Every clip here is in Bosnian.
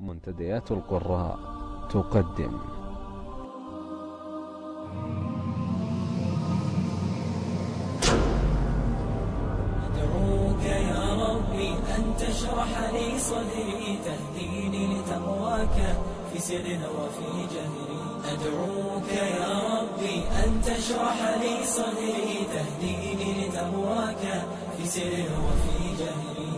منتديات القراء تقدم. أدعوك يا ربي أن تشرح لي صدري تهديني لتقواك في سر وفي جهري. أدعوك يا ربي أن تشرح لي صدري تهديني لتقواك في سر وفي جهري.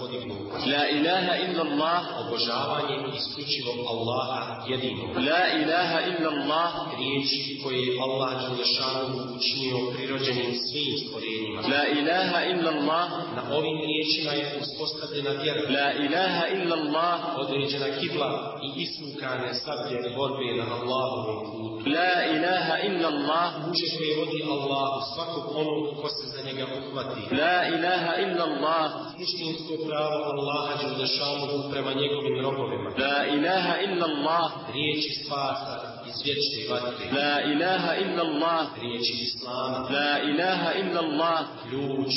podignu. La ilaha illa Allah, obožavanje isključivo Allaha jedino. La ilaha illa Allah, riječ koje je Allah Đelešanu učinio prirođenim svim stvorenjima. La ilaha illa Allah, na ovim riječima je uspostavljena vjera. La ilaha illa Allah, određena kibla i ismukane sablje borbe na Allahovom putu. La ilaha illa Allah, muže koje vodi Allah u svakog onog ko se za njega uhvati. La ilaha illa Allah, istinsko pravo Allaha Đerdešanuhu prema njegovim robovima. La ilaha illa Allah. Riječi spasa iz vječne vatre. La ilaha illa Allah. Riječi islama. La ilaha illa Allah. Ključ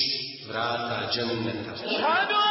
vrata džemneta. Shadu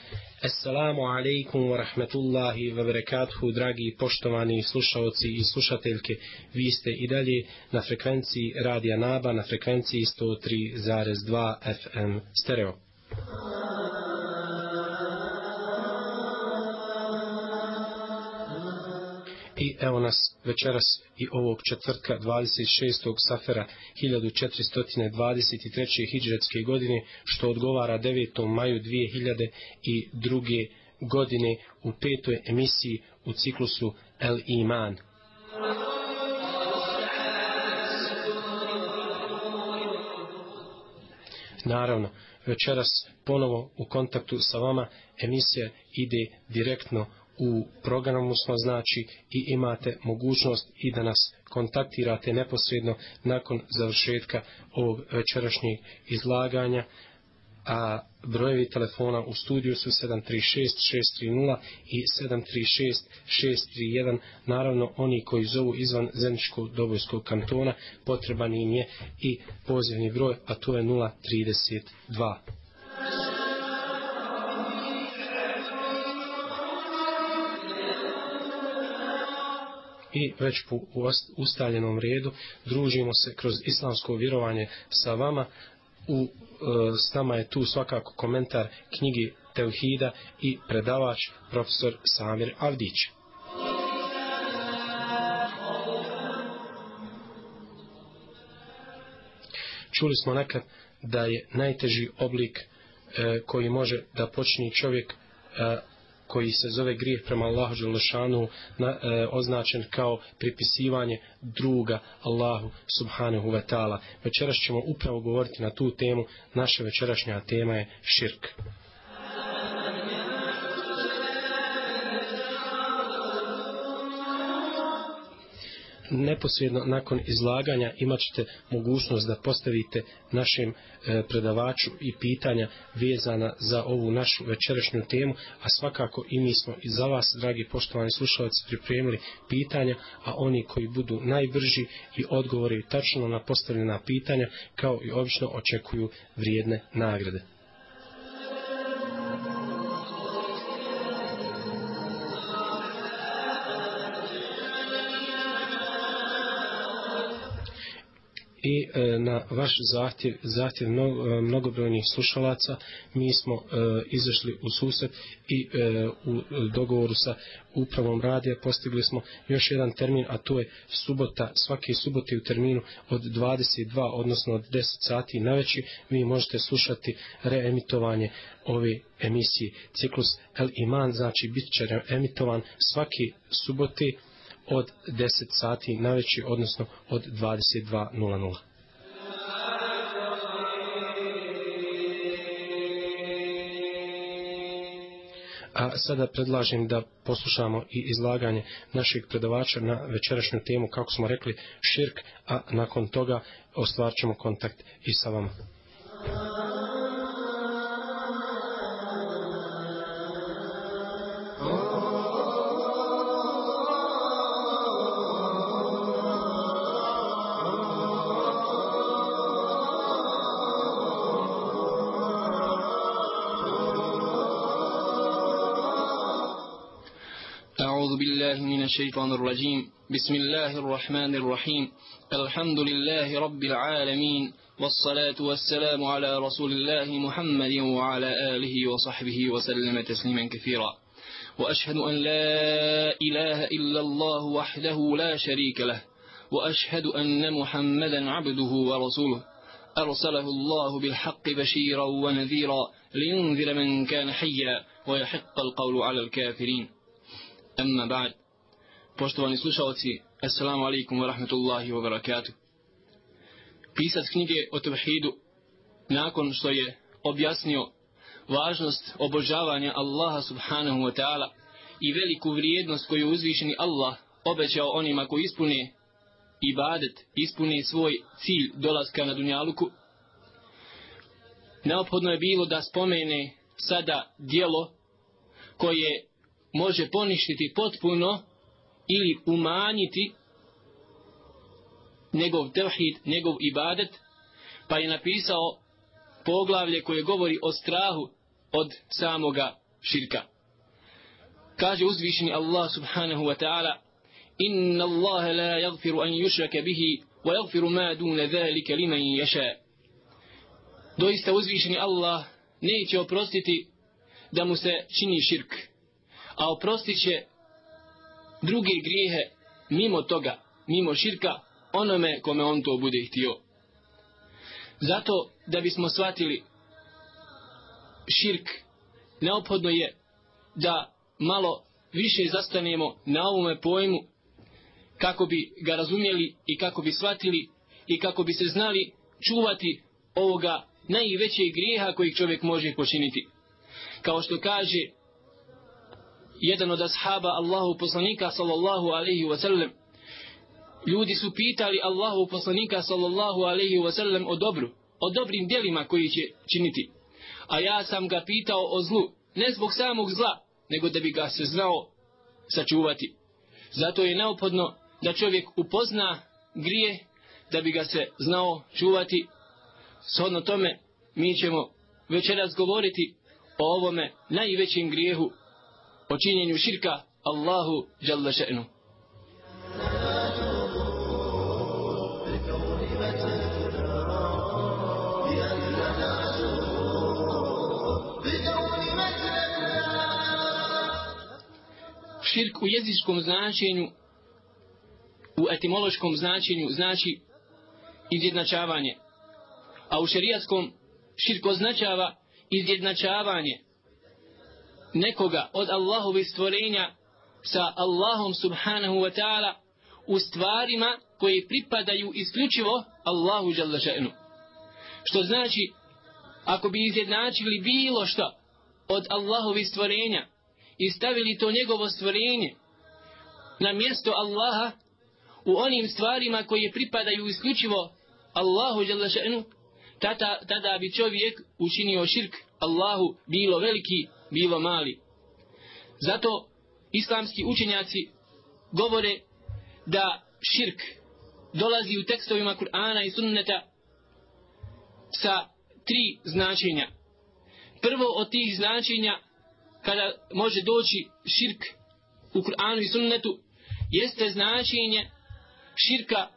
Assalamu alaikum wa rahmatullahi wa barakatuhu, dragi poštovani slušalci i slušateljke. Vi ste i dalje na frekvenciji Radija Naba, na frekvenciji 103.2 FM stereo. I evo nas večeras i ovog četvrtka 26. safera 1423. hijđretske godine, što odgovara 9. maju 2002. godine u petoj emisiji u ciklusu El Iman. Naravno, večeras ponovo u kontaktu sa vama emisija ide direktno u programu smo znači i imate mogućnost i da nas kontaktirate neposredno nakon završetka ovog večerašnjeg izlaganja a brojevi telefona u studiju su 736-630 i 736-631. Naravno, oni koji zovu izvan zemljičkog dobojskog kantona, potreban im je i pozivni broj, a to je 032. I već po ustaljenom redu družimo se kroz islamsko vjerovanje sa vama u, e, s nama je tu svakako komentar knjigi Teuhida i predavač profesor Samir Avdić. Čuli smo nekad da je najteži oblik e, koji može da počini čovjek e, koji se zove grijeh prema Allahu Đelešanu na, e, označen kao pripisivanje druga Allahu Subhanahu wa ta'ala. Večeras ćemo upravo govoriti na tu temu. Naša večerašnja tema je širk. Neposredno nakon izlaganja imat ćete mogućnost da postavite našem e, predavaču i pitanja vezana za ovu našu večerašnju temu, a svakako i mi smo i za vas, dragi poštovani slušalci, pripremili pitanja, a oni koji budu najbrži i odgovori tačno na postavljena pitanja, kao i obično očekuju vrijedne nagrade. I e, na vaš zahtjev, zahtjev e, mnogobrojnih slušalaca mi smo e, izašli u susret i e, u dogovoru sa upravom radija postigli smo još jedan termin, a to je subota, svake subote u terminu od 22, odnosno od 10 sati na veći, vi možete slušati reemitovanje ove emisije. Ciklus El Iman, znači bit će reemitovan svake subote od 10 sati na veći, odnosno od 22.00. A sada predlažem da poslušamo i izlaganje našeg predavača na večerašnju temu, kako smo rekli, širk, a nakon toga ostvarit ćemo kontakt i sa vama. الشيطان الرجيم. بسم الله الرحمن الرحيم. الحمد لله رب العالمين والصلاة والسلام على رسول الله محمد وعلى آله وصحبه وسلم تسليما كثيرا. وأشهد أن لا إله إلا الله وحده لا شريك له. وأشهد أن محمدا عبده ورسوله. أرسله الله بالحق بشيرا ونذيرا لينذر من كان حيا ويحق القول على الكافرين. Amma ba'd. Poštovani slušalci, assalamu alaikum wa rahmatullahi wa barakatuh. Pisac knjige o tevhidu, nakon što je objasnio važnost obožavanja Allaha subhanahu wa ta'ala i veliku vrijednost koju uzvišeni Allah obećao onima koji ispune ibadet, ispune svoj cilj dolaska na dunjaluku, neophodno je bilo da spomene sada dijelo koje može poništiti potpuno ili umanjiti njegov tevhid, njegov ibadet, pa je napisao poglavlje koje govori o strahu od samoga širka. Kaže uzvišeni Allah subhanahu wa ta'ala Inna Allah la yagfiru an yushraka bihi wa yagfiru ma duna zalika liman yasha. Doista uzvišeni Allah neće oprostiti da mu se čini širk a oprostit će druge grijehe mimo toga, mimo širka, onome kome on to bude htio. Zato da bismo shvatili širk, neophodno je da malo više zastanemo na ovome pojmu kako bi ga razumjeli i kako bi shvatili i kako bi se znali čuvati ovoga najvećeg grijeha kojeg čovjek može počiniti. Kao što kaže jedan od ashaba Allahu poslanika sallallahu alaihi wa sallam, ljudi su pitali Allahu poslanika sallallahu alaihi wa sallam o dobru, o dobrim djelima koji će činiti. A ja sam ga pitao o zlu, ne zbog samog zla, nego da bi ga se znao sačuvati. Zato je neophodno da čovjek upozna grije, da bi ga se znao čuvati. Shodno tome, mi ćemo večeras govoriti o ovome najvećem grijehu, o činjenju širka Allahu Jalla še'nu. Širk u jezičkom značenju, u etimološkom značenju znači izjednačavanje. A u šerijatskom širk označava izjednačavanje nekoga od Allahovi stvorenja sa Allahom subhanahu wa ta'ala u stvarima koje pripadaju isključivo Allahu dželle ženu. Što znači, ako bi izjednačili bilo što od Allahovi stvorenja i stavili to njegovo stvorenje na mjesto Allaha u onim stvarima koje pripadaju isključivo Allahu dželle ženu, tada, tada bi čovjek učinio širk Allahu bilo veliki, bilo mali. Zato islamski učenjaci govore da širk dolazi u tekstovima Kur'ana i sunneta sa tri značenja. Prvo od tih značenja kada može doći širk u Kur'anu i sunnetu jeste značenje širka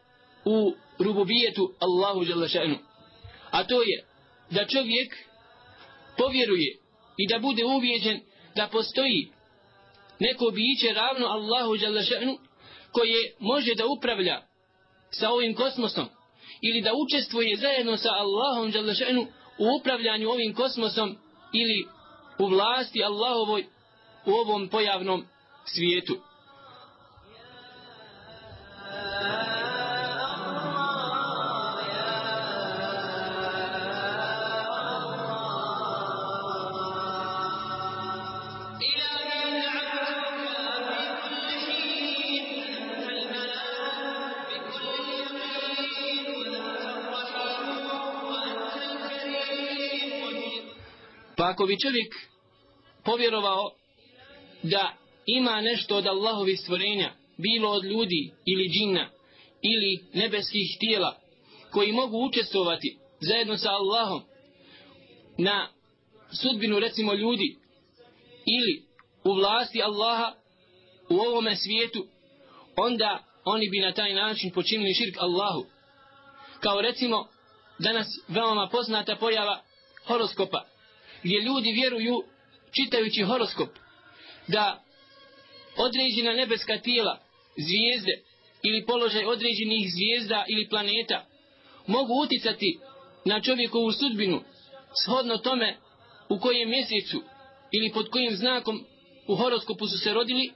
u rububijetu Allahu Đalešenu. A to je da čovjek povjeruje i da bude uvjeđen da postoji neko biće ravno Allahu Đalešanu koje može da upravlja sa ovim kosmosom ili da učestvuje zajedno sa Allahom Đalešanu u upravljanju ovim kosmosom ili u vlasti Allahovoj u ovom pojavnom svijetu. Pa ako bi čovjek povjerovao da ima nešto od Allahovi stvorenja, bilo od ljudi ili džina ili nebeskih tijela koji mogu učestvovati zajedno sa Allahom na sudbinu recimo ljudi ili u vlasti Allaha u ovome svijetu, onda oni bi na taj način počinili širk Allahu. Kao recimo danas veoma poznata pojava horoskopa gdje ljudi vjeruju čitajući horoskop da određena nebeska tijela, zvijezde ili položaj određenih zvijezda ili planeta mogu uticati na čovjekovu sudbinu shodno tome u kojem mjesecu ili pod kojim znakom u horoskopu su se rodili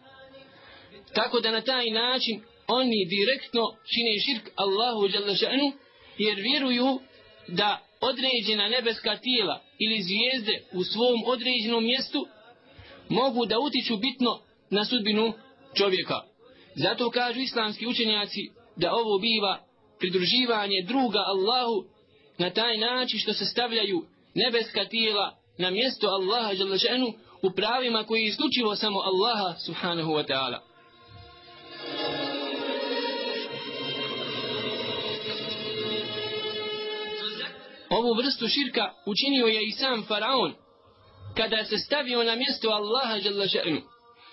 tako da na taj način oni direktno čine širk Allahu jer vjeruju da određena nebeska tijela ili zvijezde u svom određenom mjestu mogu da utiču bitno na sudbinu čovjeka. Zato kažu islamski učenjaci da ovo biva pridruživanje druga Allahu na taj način što se stavljaju nebeska tijela na mjesto Allaha u pravima koji je isključivo samo Allaha subhanahu wa ta'ala. Ovu vrstu širka učinio je i sam faraon kada se stavio na mjesto Allaha še'nu.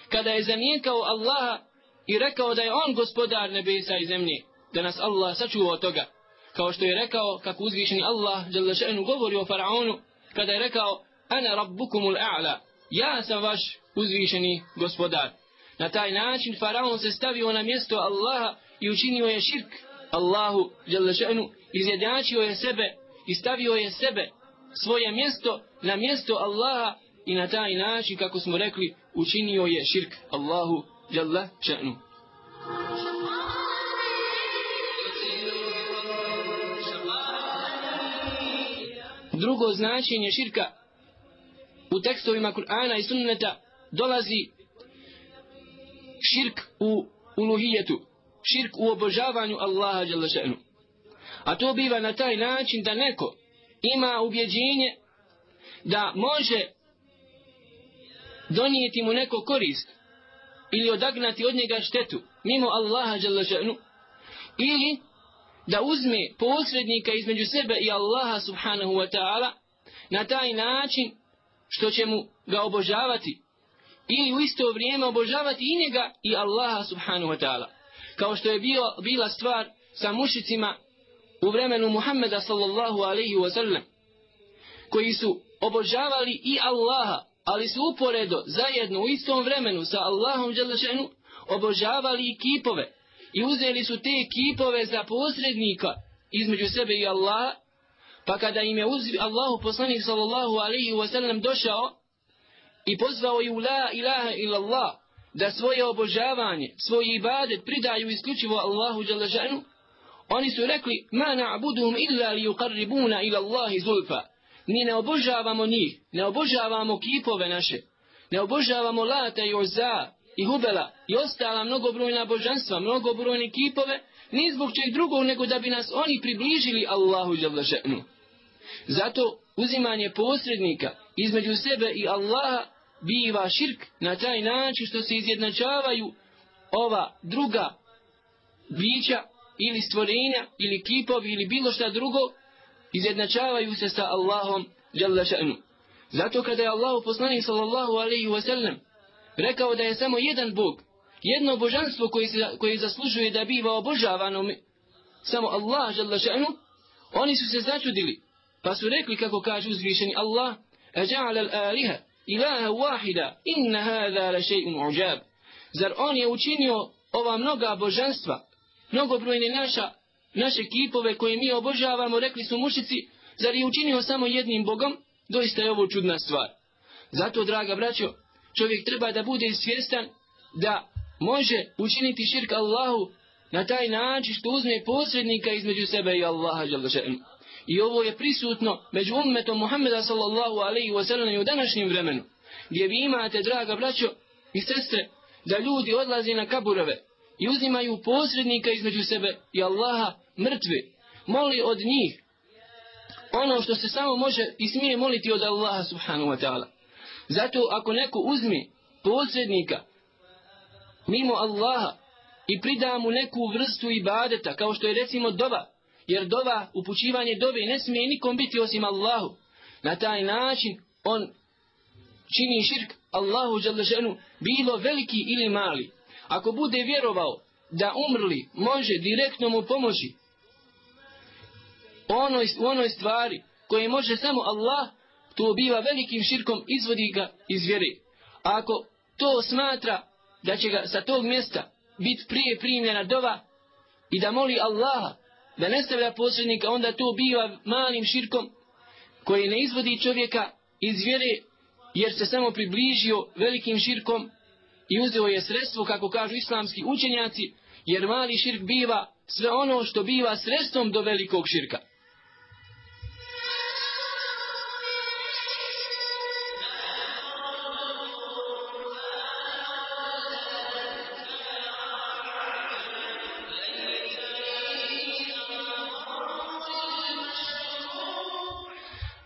Kada je zanijekao Allaha i rekao da je on gospodar nebesa i zemlje. Da nas Allah sačuva od toga. Kao što je rekao kako uzvišeni Allah še'nu govori o faraonu kada je rekao Ana rabbukumul a'la. Ja sam vaš uzvišeni gospodar. Na taj način faraon se stavio na mjesto Allaha i učinio je širk Allahu še'nu. Izjednačio je sebe i stavio je sebe, svoje mjesto na mjesto Allaha i na taj način, kako smo rekli, učinio je širk Allahu Jalla še'nu. Drugo značenje širka u tekstovima Kur'ana i sunneta dolazi širk u uluhijetu, širk u obožavanju Allaha Đalešenu. A to biva na taj način da neko ima ubjeđenje da može donijeti mu neko korist ili odagnati od njega štetu mimo Allaha Đalešanu ili da uzme posrednika između sebe i Allaha subhanahu wa ta'ala na taj način što će mu ga obožavati ili u isto vrijeme obožavati i njega i Allaha subhanahu wa ta'ala. Kao što je bio, bila stvar sa mušicima u vremenu Muhammeda sallallahu alaihi wa sallam koji su obožavali i Allaha ali su uporedo zajedno u istom vremenu sa Allahom Đelešenu obožavali i kipove. I uzeli su te kipove za posrednika između sebe i Allaha. Pa kada im je uzvi Allahu poslanik sallallahu alaihi wa sallam došao i pozvao ju la ilaha illallah da svoje obožavanje, svoj ibadet pridaju isključivo Allahu Đelešenu oni su rekli, ma na'budum illa li yuqarribuna ila Allahi zulfa. Mi ne obožavamo njih, ne obožavamo kipove naše, ne obožavamo lata i oza i hubela i ostala mnogobrojna božanstva, mnogobrojne kipove, ni zbog čeg drugog nego da bi nas oni približili Allahu Đalešanu. Zato uzimanje posrednika između sebe i Allaha biva širk na taj način što se izjednačavaju ova druga bića ili stvorenja ili kipovi ili bilo šta drugo izjednačavaju se sa Allahom jalla ša'nu. Zato kada je Allah poslanik sallallahu alaihi wa sallam rekao da je samo jedan Bog, jedno božanstvo koje, se, koje zaslužuje da biva obožavano samo Allah jalla ša'nu, oni su se začudili pa su rekli kako kaže uzvišeni Allah, Ađa'ala الآلهة إلها واحدة wahida هذا لشيء la shay'un ujab zar on je učinio ova mnoga božanstva mnogobrojne naša naše kipove koje mi obožavamo rekli su mušici zar je učinio samo jednim bogom doista je ovo čudna stvar zato draga braćo čovjek treba da bude svjestan da može učiniti širk Allahu na taj način što uzme posrednika između sebe i Allaha dželle I ovo je prisutno među ummetom Muhammeda sallallahu alaihi wa sallam i u današnjem vremenu. Gdje vi imate, draga braćo i sestre, da ljudi odlaze na kaburove i uzimaju posrednika između sebe i Allaha mrtve. Moli od njih ono što se samo može i smije moliti od Allaha subhanahu wa ta'ala. Zato ako neko uzmi posrednika mimo Allaha i prida mu neku vrstu ibadeta kao što je recimo doba jer dova, upućivanje dove ne smije nikom biti osim Allahu. Na taj način on čini širk Allahu želešenu bilo veliki ili mali. Ako bude vjerovao da umrli može direktno mu pomoći onoj, u onoj stvari koje može samo Allah, to biva velikim širkom izvodi ga iz vjere. A ako to smatra da će ga sa tog mjesta biti prije primljena dova i da moli Allaha da ne stavlja posrednika, onda to biva malim širkom koji ne izvodi čovjeka iz vjere, jer se samo približio velikim širkom i uzeo je sredstvo, kako kažu islamski učenjaci, jer mali širk biva sve ono što biva sredstvom do velikog širka.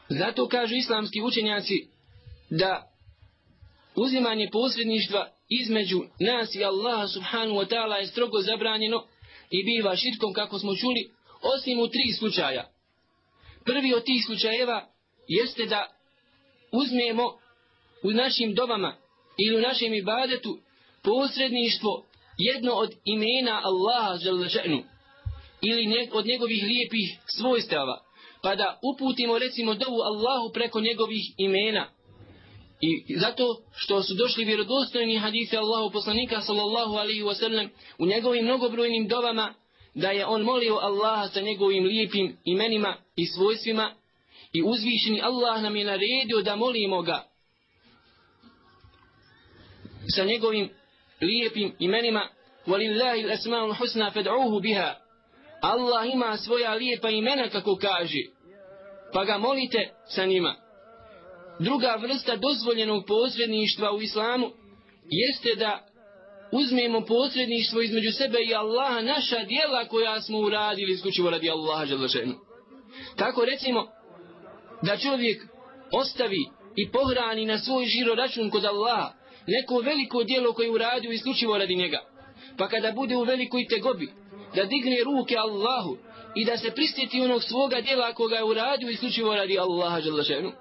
Zato kažu islamski učenjaci da uzimanje posredništva između nas i Allaha subhanu wa ta'ala je strogo zabranjeno i biva širkom kako smo čuli osim u tri slučaja. Prvi od tih slučajeva jeste da uzmemo u našim dobama ili u našem ibadetu posredništvo jedno od imena Allaha ili od njegovih lijepih svojstava pa da uputimo recimo dovu Allahu preko njegovih imena. I zato što su došli vjerodostojni hadise Allahu poslanika sallallahu alaihi wa sallam u njegovim mnogobrojnim dovama da je on molio Allaha sa njegovim lijepim imenima i svojstvima i uzvišeni Allah nam je naredio da molimo ga sa njegovim lijepim imenima walillahi al-asma'ul husna fad'uhu biha Allah ima svoja lijepa imena kako kaže. pa ga molite sa njima. Druga vrsta dozvoljenog posredništva u islamu jeste da uzmemo posredništvo između sebe i Allaha naša dijela koja smo uradili isključivo radi Allaha želešenu. Tako recimo da čovjek ostavi i pohrani na svoj žiro račun kod Allaha neko veliko dijelo koje uradio isključivo radi njega. Pa kada bude u velikoj tegobi, da digne ruke Allahu i da se pristiti onog svoga dijela koga je uradio isključivo radi Allaha želešenu.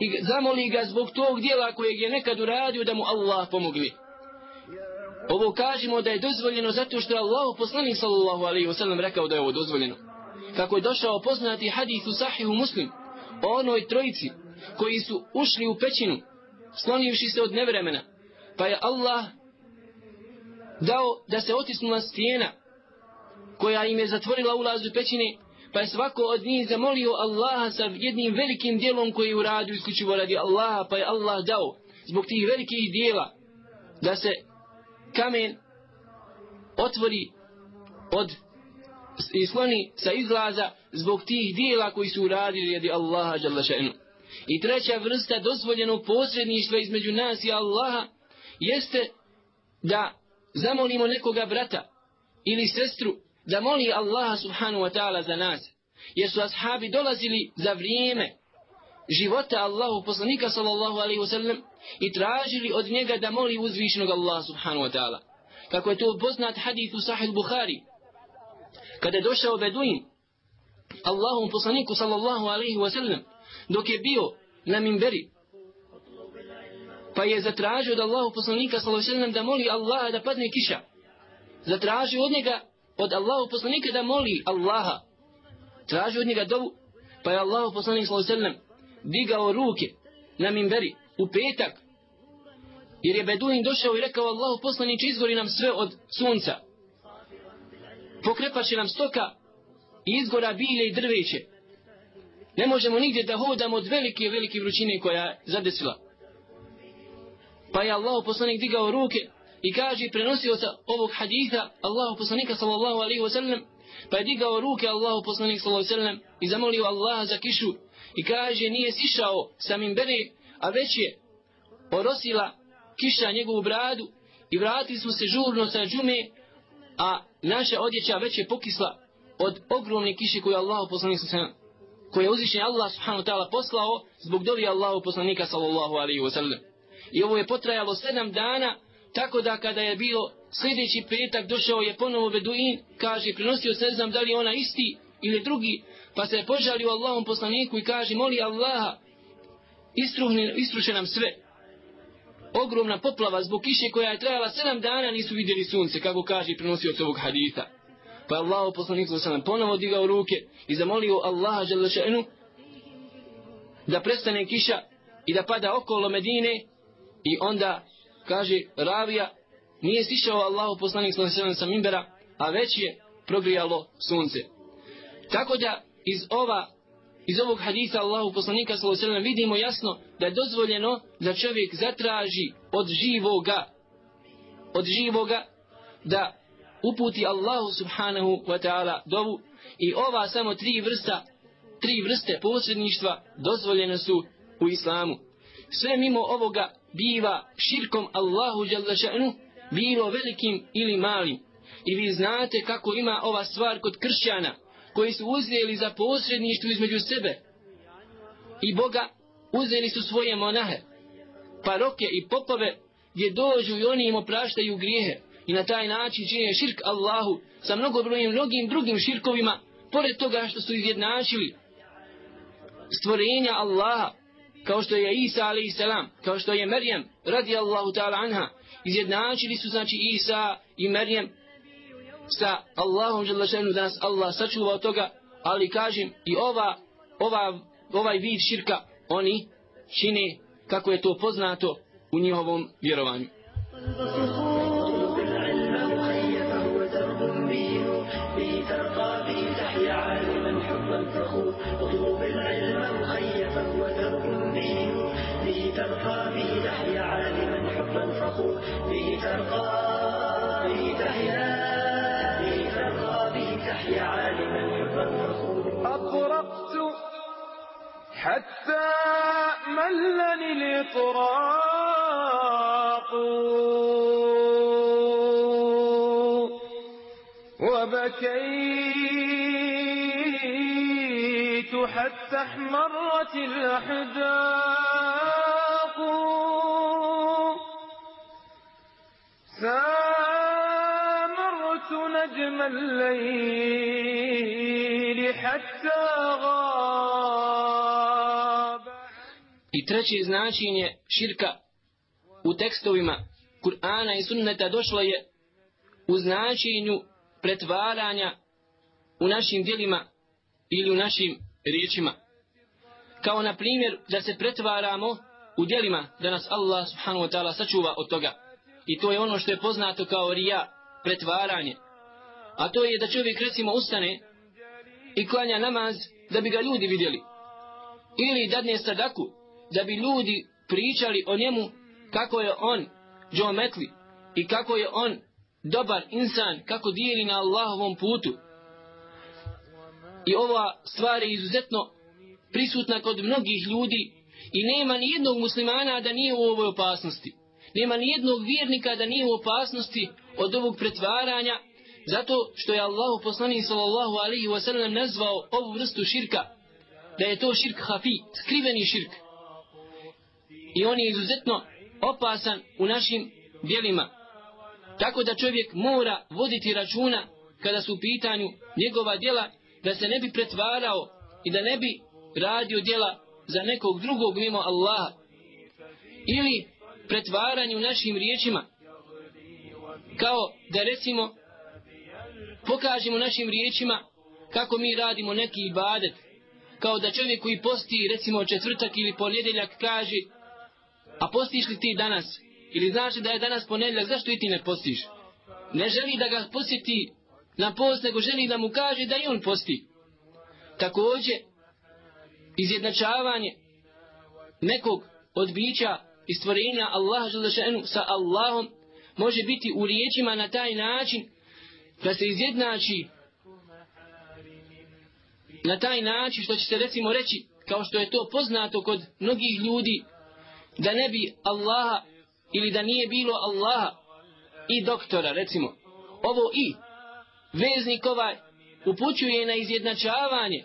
I zamoli ga zbog tog dijela kojeg je nekad uradio da mu Allah pomogli. Ovo kažemo da je dozvoljeno zato što je Allah poslanik sallallahu alaihi wa sallam rekao da je ovo dozvoljeno. Kako je došao poznati hadith u sahihu muslim o onoj trojici koji su ušli u pećinu slonivši se od nevremena. Pa je Allah dao da se otisnula stijena koja im je zatvorila ulaz u pećine pa je svako od njih zamolio Allaha sa jednim velikim dijelom koji je uradio isključivo radi Allaha pa je Allah dao zbog tih velikih dijela da se kamen otvori od i sloni sa izlaza zbog tih dijela koji su uradili radi Allaha žele še'nu. I treća vrsta dozvoljenog posredništva između nas i Allaha jeste da zamolimo nekoga brata ili sestru da moli Allaha subhanahu wa ta'ala za nas. Jer su ashabi dolazili za vrijeme života Allahu poslanika sallallahu alaihi wasallam i tražili od njega da moli uzvišnog Allaha subhanahu wa ta'ala. Kako je to poznat hadith u sahih Bukhari. Kada je došao Beduin Allahu poslaniku sallallahu alaihi wasallam dok je bio na minberi pa je zatražio od Allahu poslanika sallallahu alaihi wasallam da moli Allaha da padne kiša. Zatražio od njega od Allahu poslanika da moli Allaha. Traži od njega dovu pa je Allahu poslanik sallallahu digao ruke na minberi u petak jer je Beduin došao i rekao Allahu poslanić izgori nam sve od sunca. Pokrepaće nam stoka i izgora bilje i drveće. Ne možemo nigdje da hodamo od velike velike vrućine koja je zadesila. Pa je Allah poslanik digao ruke i kaže prenosio sa ovog haditha Allahu poslanika sallallahu alaihi wasallam pa je digao ruke Allahu poslanik sallallahu alaihi wasallam i zamolio Allaha za kišu i kaže nije sišao sa minbere, a već je orosila kiša njegovu bradu i vratili smo se žurno sa džume, a naša odjeća već je pokisla od ogromne kiše koju Allah poslanik sa koje je uzvišen Allah subhanahu ta'ala poslao zbog dovi Allahu poslanika sallallahu alaihi wasallam. I ovo je potrajalo sedam dana, tako da kada je bilo sljedeći petak došao je ponovo Beduin, kaže, prinosio se, ne znam da li ona isti ili drugi, pa se požalio Allahom poslaniku i kaže moli Allaha istruhne, istruše nam sve ogromna poplava zbog kiše koja je trajala sedam dana nisu vidjeli sunce kako kaže prenosioc ovog haditha. pa je Allah poslanik sam ponovo digao ruke i zamolio Allaha želešenu da prestane kiša i da pada okolo Medine i onda kaže ravija nije sišao Allahu poslanik sallallahu sa mimbera a već je progrijalo sunce. Tako da iz ova iz ovog hadisa Allahu poslanika sallallahu alejhi vidimo jasno da je dozvoljeno da čovjek zatraži od živoga od živoga da uputi Allahu subhanahu wa ta'ala dovu i ova samo tri vrsta tri vrste posredništva dozvoljene su u islamu sve mimo ovoga biva širkom Allahu Đalešanu, bilo velikim ili malim. I vi znate kako ima ova stvar kod kršćana koji su uzeli za posredništvo između sebe. I Boga uzeli su svoje monahe, paroke i popove gdje dođu i oni im opraštaju grijehe. I na taj način čine širk Allahu sa mnogobrojnim mnogim drugim širkovima pored toga što su izjednačili stvorenja Allaha kao što je Isa a.s., salam kao što je Merjem radijallahu ta'ala anha izjednačili su znači Isa i Merjem sa Allahom želešenu da nas Allah sačuva od toga, ali kažem i ova, ova, ovaj vid širka oni čine kako je to poznato u njihovom vjerovanju. حتى ملني الإطراق. وبكيت حتى احمرت الأحداق. سامرت نجم الليل حتى غاب. Treće značenje širka u tekstovima Kur'ana i sunneta došlo je u značenju pretvaranja u našim dijelima ili u našim riječima. Kao na primjer da se pretvaramo u dijelima da nas Allah subhanahu wa ta'ala sačuva od toga. I to je ono što je poznato kao rija, pretvaranje. A to je da čovjek recimo ustane i klanja namaz da bi ga ljudi vidjeli. Ili dadne sadaku da bi ljudi pričali o njemu kako je on džometli i kako je on dobar insan, kako dijeli na Allahovom putu. I ova stvar je izuzetno prisutna kod mnogih ljudi i nema ni jednog muslimana da nije u ovoj opasnosti. Nema ni jednog vjernika da nije u opasnosti od ovog pretvaranja, zato što je Allahu poslanik sallallahu alaihi wa sallam nazvao ovu vrstu širka, da je to širk hafi, skriveni širk. I on je izuzetno opasan u našim dijelima. Tako da čovjek mora voditi računa kada su u pitanju njegova djela, da se ne bi pretvarao i da ne bi radio djela za nekog drugog mimo Allaha. Ili pretvaranju našim riječima. Kao da recimo pokažemo našim riječima kako mi radimo neki ibadet. Kao da čovjek koji posti recimo četvrtak ili ponedjeljak kaže a postiš li ti danas? Ili znaš da je danas ponedjeljak, zašto i ti ne postiš? Ne želi da ga posjeti na post, nego želi da mu kaže da i on posti. Također, izjednačavanje nekog od bića i stvorenja Allaha želešenu sa Allahom može biti u riječima na taj način da se izjednači na taj način što će se recimo reći kao što je to poznato kod mnogih ljudi da ne bi Allaha ili da nije bilo Allaha i doktora recimo. Ovo i. Veznik ovaj upućuje na izjednačavanje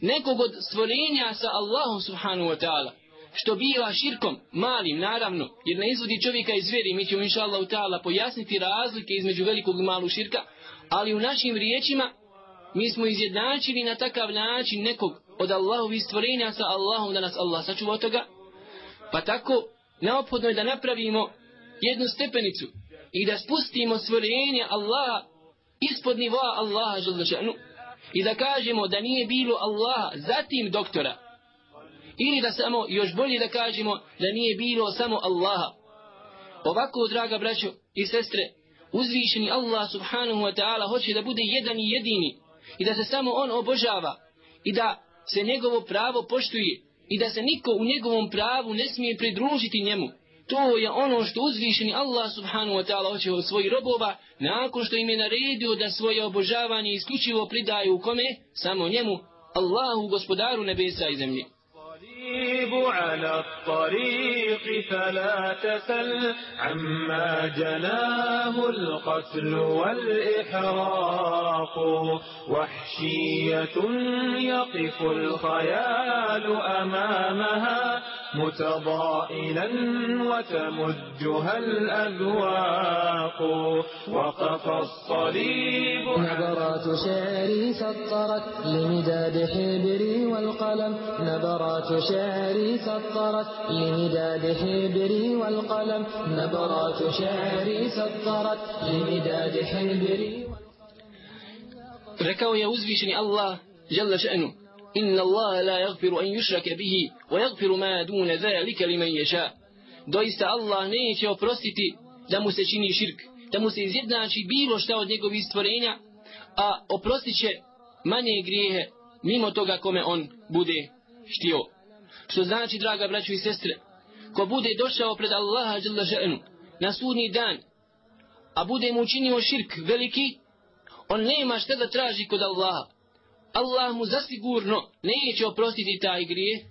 nekog od stvorenja sa Allahom subhanu wa ta'ala što biva širkom, malim naravno, jer ne izvodi čovjeka iz vjeri, mi ćemo inša Allah ta'ala pojasniti razlike između velikog i malog širka, ali u našim riječima mi smo izjednačili na takav način nekog od Allahovih stvorenja sa Allahom da nas Allah sačuva od toga, pa tako neophodno je da napravimo jednu stepenicu i da spustimo stvorenje Allaha ispod nivoa Allaha želešanu i da kažemo da nije bilo Allaha zatim doktora. Ili da samo još bolje da kažemo da nije bilo samo Allaha. Ovako draga braćo i sestre uzvišeni Allah subhanahu wa ta'ala hoće da bude jedan i jedini i da se samo on obožava i da se njegovo pravo poštuje i da se niko u njegovom pravu ne smije pridružiti njemu to je ono što uzvišeni Allah subhanahu wa ta'ala hoće od svojih robova nakon što im je naredio da svoje obožavanje isključivo pridaju u kome? Samo njemu, Allahu gospodaru nebesa i zemlje. الطبيب على الطريق فلا تسل عما جناه القتل والإحراق. وحشية يقف الخيال أمامها متضائلا وتمجها الأذواق. وقف الصليب. نبرات شعري سطرت لمداد حبري والقلم. نبرات شعري سطرت لمداد حبري والقلم. نبرات شعري سطرت لمداد حبري Rekao je uzvišeni Allah, jalla še'nu, Inna Allaha la yaghfiru an yushraka bihi, wa yaghfiru ma dun zalika liman yasha. Doista Allah neće oprostiti da mu se čini širk, da mu se izjednači bilo šta od njegovih stvorenja, a oprostit će manje grijehe mimo toga kome on bude štio. Što znači, draga braćo i sestre, ko bude došao pred Allaha jalla še'nu na sudni dan, a bude mu učinio širk veliki, on nema šta da traži kod Allaha. Allah mu zasigurno neće oprostiti taj grije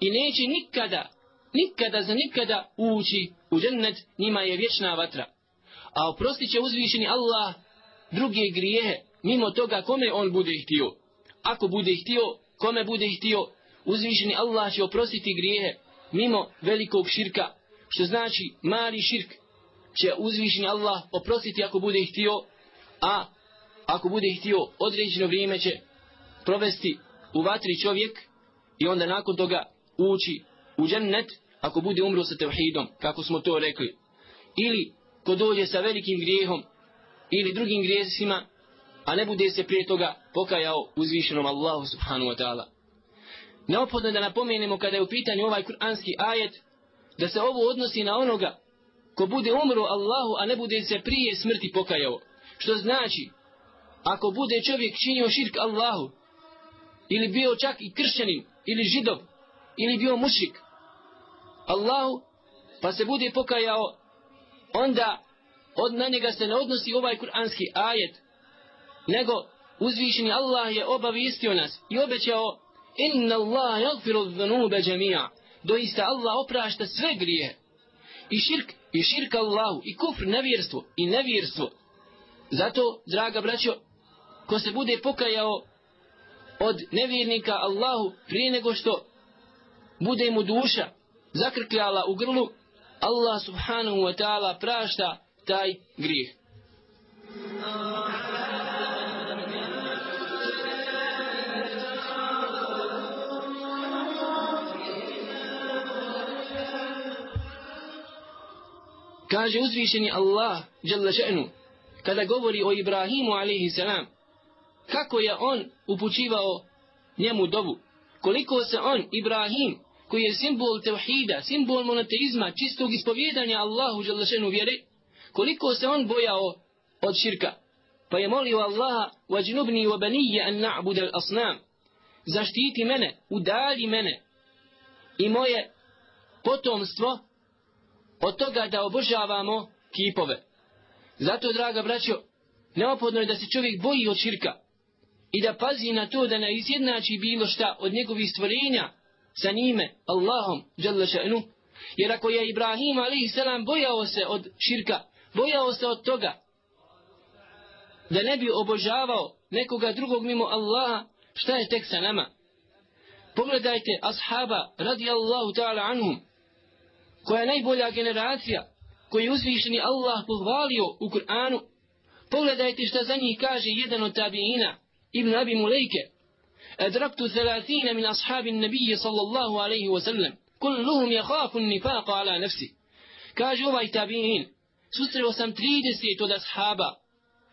i neće nikada, nikada za nikada ući u džennet, njima je vječna vatra. A oprostit će uzvišeni Allah druge grijehe, mimo toga kome on bude htio. Ako bude htio, kome bude htio, uzvišeni Allah će oprostiti grijehe mimo velikog širka, što znači mali širk će uzvišeni Allah oprostiti ako bude htio, a ako bude htio određeno vrijeme će provesti u vatri čovjek i onda nakon toga ući u džennet ako bude umro sa tevhidom, kako smo to rekli. Ili ko dođe sa velikim grijehom ili drugim grijesima, a ne bude se prije toga pokajao uzvišenom Allahu subhanu wa ta'ala. Neophodno da napomenemo kada je u pitanju ovaj kuranski ajet, da se ovo odnosi na onoga ko bude umro Allahu, a ne bude se prije smrti pokajao. Što znači, ako bude čovjek činio širk Allahu, ili bio čak i kršćanin, ili židov, ili bio mušik, Allahu, pa se bude pokajao, onda od na njega se ne odnosi ovaj kuranski ajet, nego uzvišeni Allah je obavistio nas i obećao Inna Allah jagfiru dhunube džemija. Doista Allah oprašta sve grije. I širk, i širk Allahu, i kufr, nevjerstvo, i nevjerstvo. Zato, draga braćo, ko se bude pokajao od nevjernika Allahu prije nego što bude mu duša zakrkljala u grlu, Allah subhanahu wa ta'ala prašta taj grijeh. Kaže uzvišeni Allah, Jalla še'nu, kada govori o Ibrahimu alaihi salam, kako je on upućivao njemu dovu, koliko se on, Ibrahim, koji je simbol tevhida, simbol monoteizma, čistog ispovjedanja Allahu želešenu vjeri, vjere, koliko se on bojao od širka, pa je molio Allaha, vađnubni wa banije an na'bud al asnam, zaštiti mene, udalji mene i moje potomstvo od toga da obožavamo kipove. Zato, draga braćo, neophodno je da se čovjek boji od širka i da pazi na to da ne izjednači bilo šta od njegovih stvorenja sa njime, Allahom, Đalešanu. jer ako je Ibrahim a.s. bojao se od širka, bojao se od toga da ne bi obožavao nekoga drugog mimo Allaha, šta je tek sa nama? Pogledajte ashaba radijallahu ta'ala anhum, koja je najbolja generacija, koji je uzvišeni Allah pohvalio u Kur'anu, pogledajte šta za njih kaže jedan od tabiina, Ibn Abi Mulejke, أدركت ثلاثين من أصحاب النبي صلى الله عليه وسلم كلهم يخاف النفاق على نفسه كاج ovaj tabiin susreo sam 30 od ashaba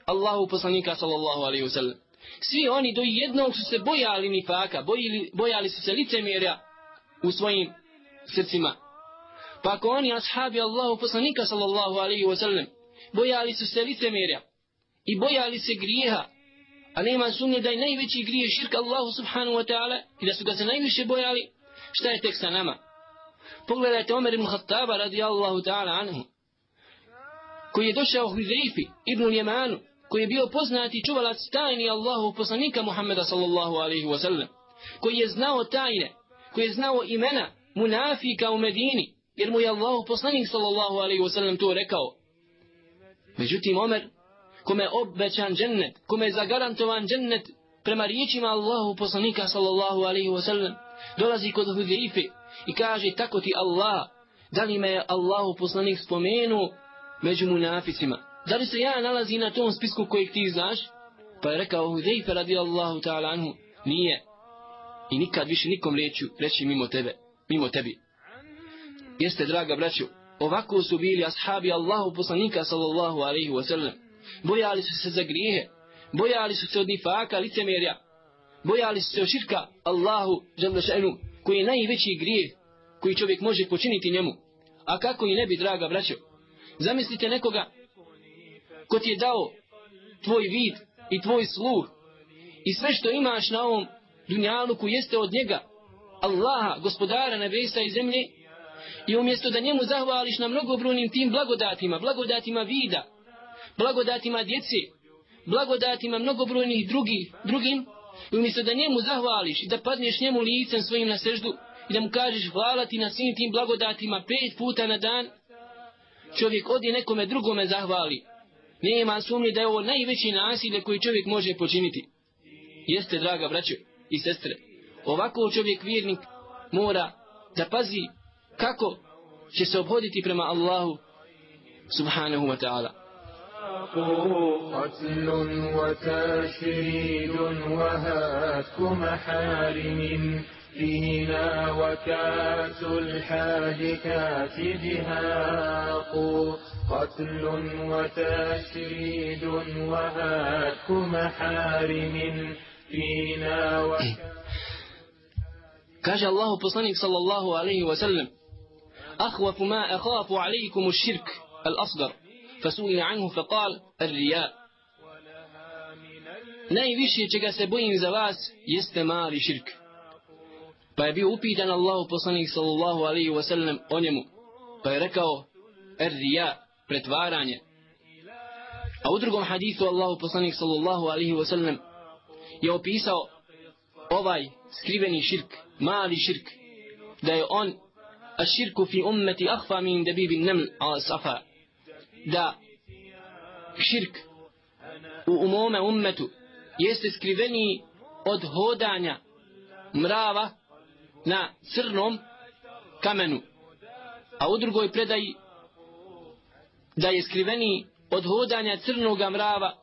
Allahu poslanika sallallahu alaihi wasallam svi oni do jednog su se bojali nifaka bojili, bojali su se licemjerja u svojim srcima Pa ako oni ashabi Allahu poslanika sallallahu alaihi wasallam bojali su se licemerja i bojali se grijeha, a nema sumnje da je najveći grije širk Allahu subhanahu wa ta'ala i da su ga se najviše bojali, šta je tek sa nama? Pogledajte Omer ibn Khattaba radijallahu ta'ala anhu, koji je došao Huzeifi ibn Ljemanu, koji je bio poznati čuvalac tajni Allahu poslanika Muhammeda sallallahu alaihi wasallam, koji je znao tajne, koji je znao imena munafika u Medini, jer mu je Allahu poslanik sallallahu alaihi wa sallam to rekao. Međutim, Omer, kome je obećan džennet, kome je zagarantovan džennet prema riječima Allahu poslanika sallallahu alaihi wa sallam, dolazi kod Hudeife i kaže, tako ti Allah, da li me je Allahu poslanik spomenuo među munaficima? Da li se ja nalazi na tom spisku kojeg ti znaš? Pa je rekao Hudeife radi Allahu ta'ala anhu, nije. I nikad više nikom reću, reći mimo tebe, mimo tebi. Jeste, draga braćo, ovako su bili ashabi Allahu poslanika sallallahu alaihi wa sallam. Bojali su se za grijehe, bojali su se od nifaka, licemerja, bojali su se od širka Allahu, žele koji je najveći grijeh koji čovjek može počiniti njemu. A kako i ne bi, draga braćo, zamislite nekoga ko ti je dao tvoj vid i tvoj sluh i sve što imaš na ovom dunjaluku jeste od njega, Allaha, gospodara nebesa i zemlje, I umjesto da njemu zahvališ na mnogobrojnim tim blagodatima, blagodatima vida, blagodatima djece, blagodatima mnogobrojnih drugi, drugim, I umjesto da njemu zahvališ i da padneš njemu licem svojim na seždu i da mu kažeš hvala ti na svim tim blagodatima pet puta na dan, čovjek odi nekome drugome zahvali. Nema sumnje da je ovo najveći nasilje koji čovjek može počiniti. Jeste, draga braćo i sestre, ovako čovjek vjernik mora da pazi kako će se obhoditi prema Allahu subhanahu wa ta'ala. قتل وتشريد وهتك محارم فينا وكأس الحادثات جهاق. قتل وتشريد وهتك محارم فينا وكأس Allahu poslanik sallallahu alaihi wa sallam أخوف ما أخاف عليكم الشرك الأصغر. فسئل عنه فقال الرياء Najviše čega se bojim za vas jeste mali širk. Pa je bio upitan Allahu poslanik sallallahu alaihi wa sallam o njemu. Pa je rekao er rija, pretvaranje. A u drugom hadisu Allahu poslanik sallallahu alaihi wa sallam je opisao ovaj skriveni širk, mali širk, da je on a širku fi ummeti ahfa min debibi neml ala safa. Da širk u umome ummetu jeste skriveni od hodanja mrava na crnom kamenu. A u drugoj predaji da je skriveni od hodanja crnog mrava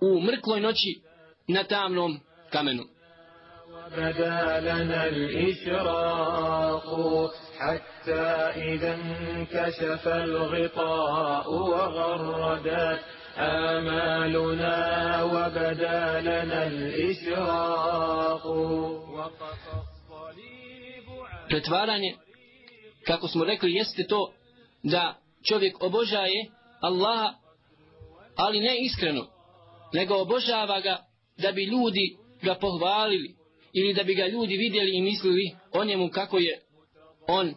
u mrkloj noći na tamnom kamenu. بدا لنا الإشراق حتى إذا انكشف الغطاء وغردت آمالنا وبدا لنا الإشراق وقف الصليب Pretvaranje, kako smo rekli, jeste to da čovjek obožaje Allaha, ali ne iskreno, nego obožava ga da bi ljudi ga pohvalili ili da bi ga ljudi vidjeli i mislili o njemu kako je on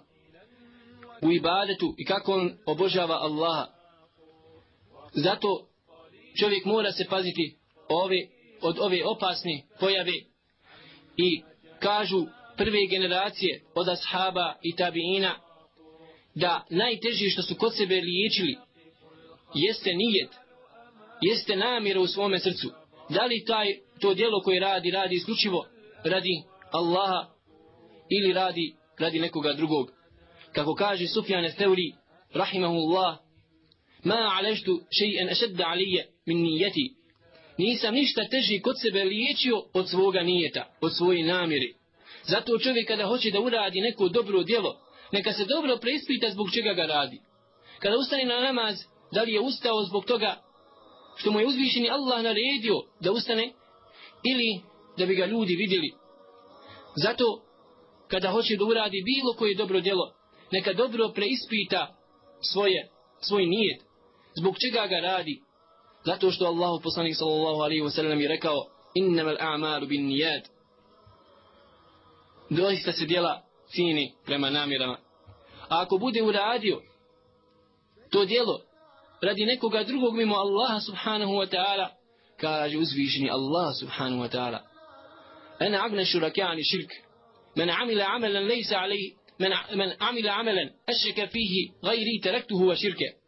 u ibadetu i kako on obožava Allaha. Zato čovjek mora se paziti ove, od ove opasne pojave i kažu prve generacije od ashaba i tabiina da najteži što su kod sebe liječili jeste nijet, jeste namjera u svome srcu. Da li taj, to djelo koje radi, radi isključivo radi Allaha ili radi radi nekoga drugog. Kako kaže Sufjan Theuri, rahimahullah, ma aleštu še'en ašedda alije min nijeti. Nisam ništa teži kod sebe liječio od svoga nijeta, od svoje namjeri. Zato čovjek kada hoće da uradi neko dobro djelo, neka se dobro preispita zbog čega ga radi. Kada ustane na namaz, da li je ustao zbog toga što mu je uzvišeni Allah naredio da ustane ili da bi ga ljudi vidjeli. Zato, kada hoće da uradi bilo koje dobro djelo, neka dobro preispita svoje, svoj nijet. Zbog čega ga radi? Zato što Allah poslanik sallallahu alaihi wa sallam je rekao innama l'a'malu bin nijad. Doista se djela cijeni prema namirama. A ako bude uradio to djelo radi nekoga drugog mimo Allaha subhanahu wa ta'ala, kaže uzvišeni Allah subhanahu wa ta'ala. أنا أغنى الشركاء عن الشرك من عمل عملا ليس عليه من من عمل عملا أشرك فيه غيري تركته وشركه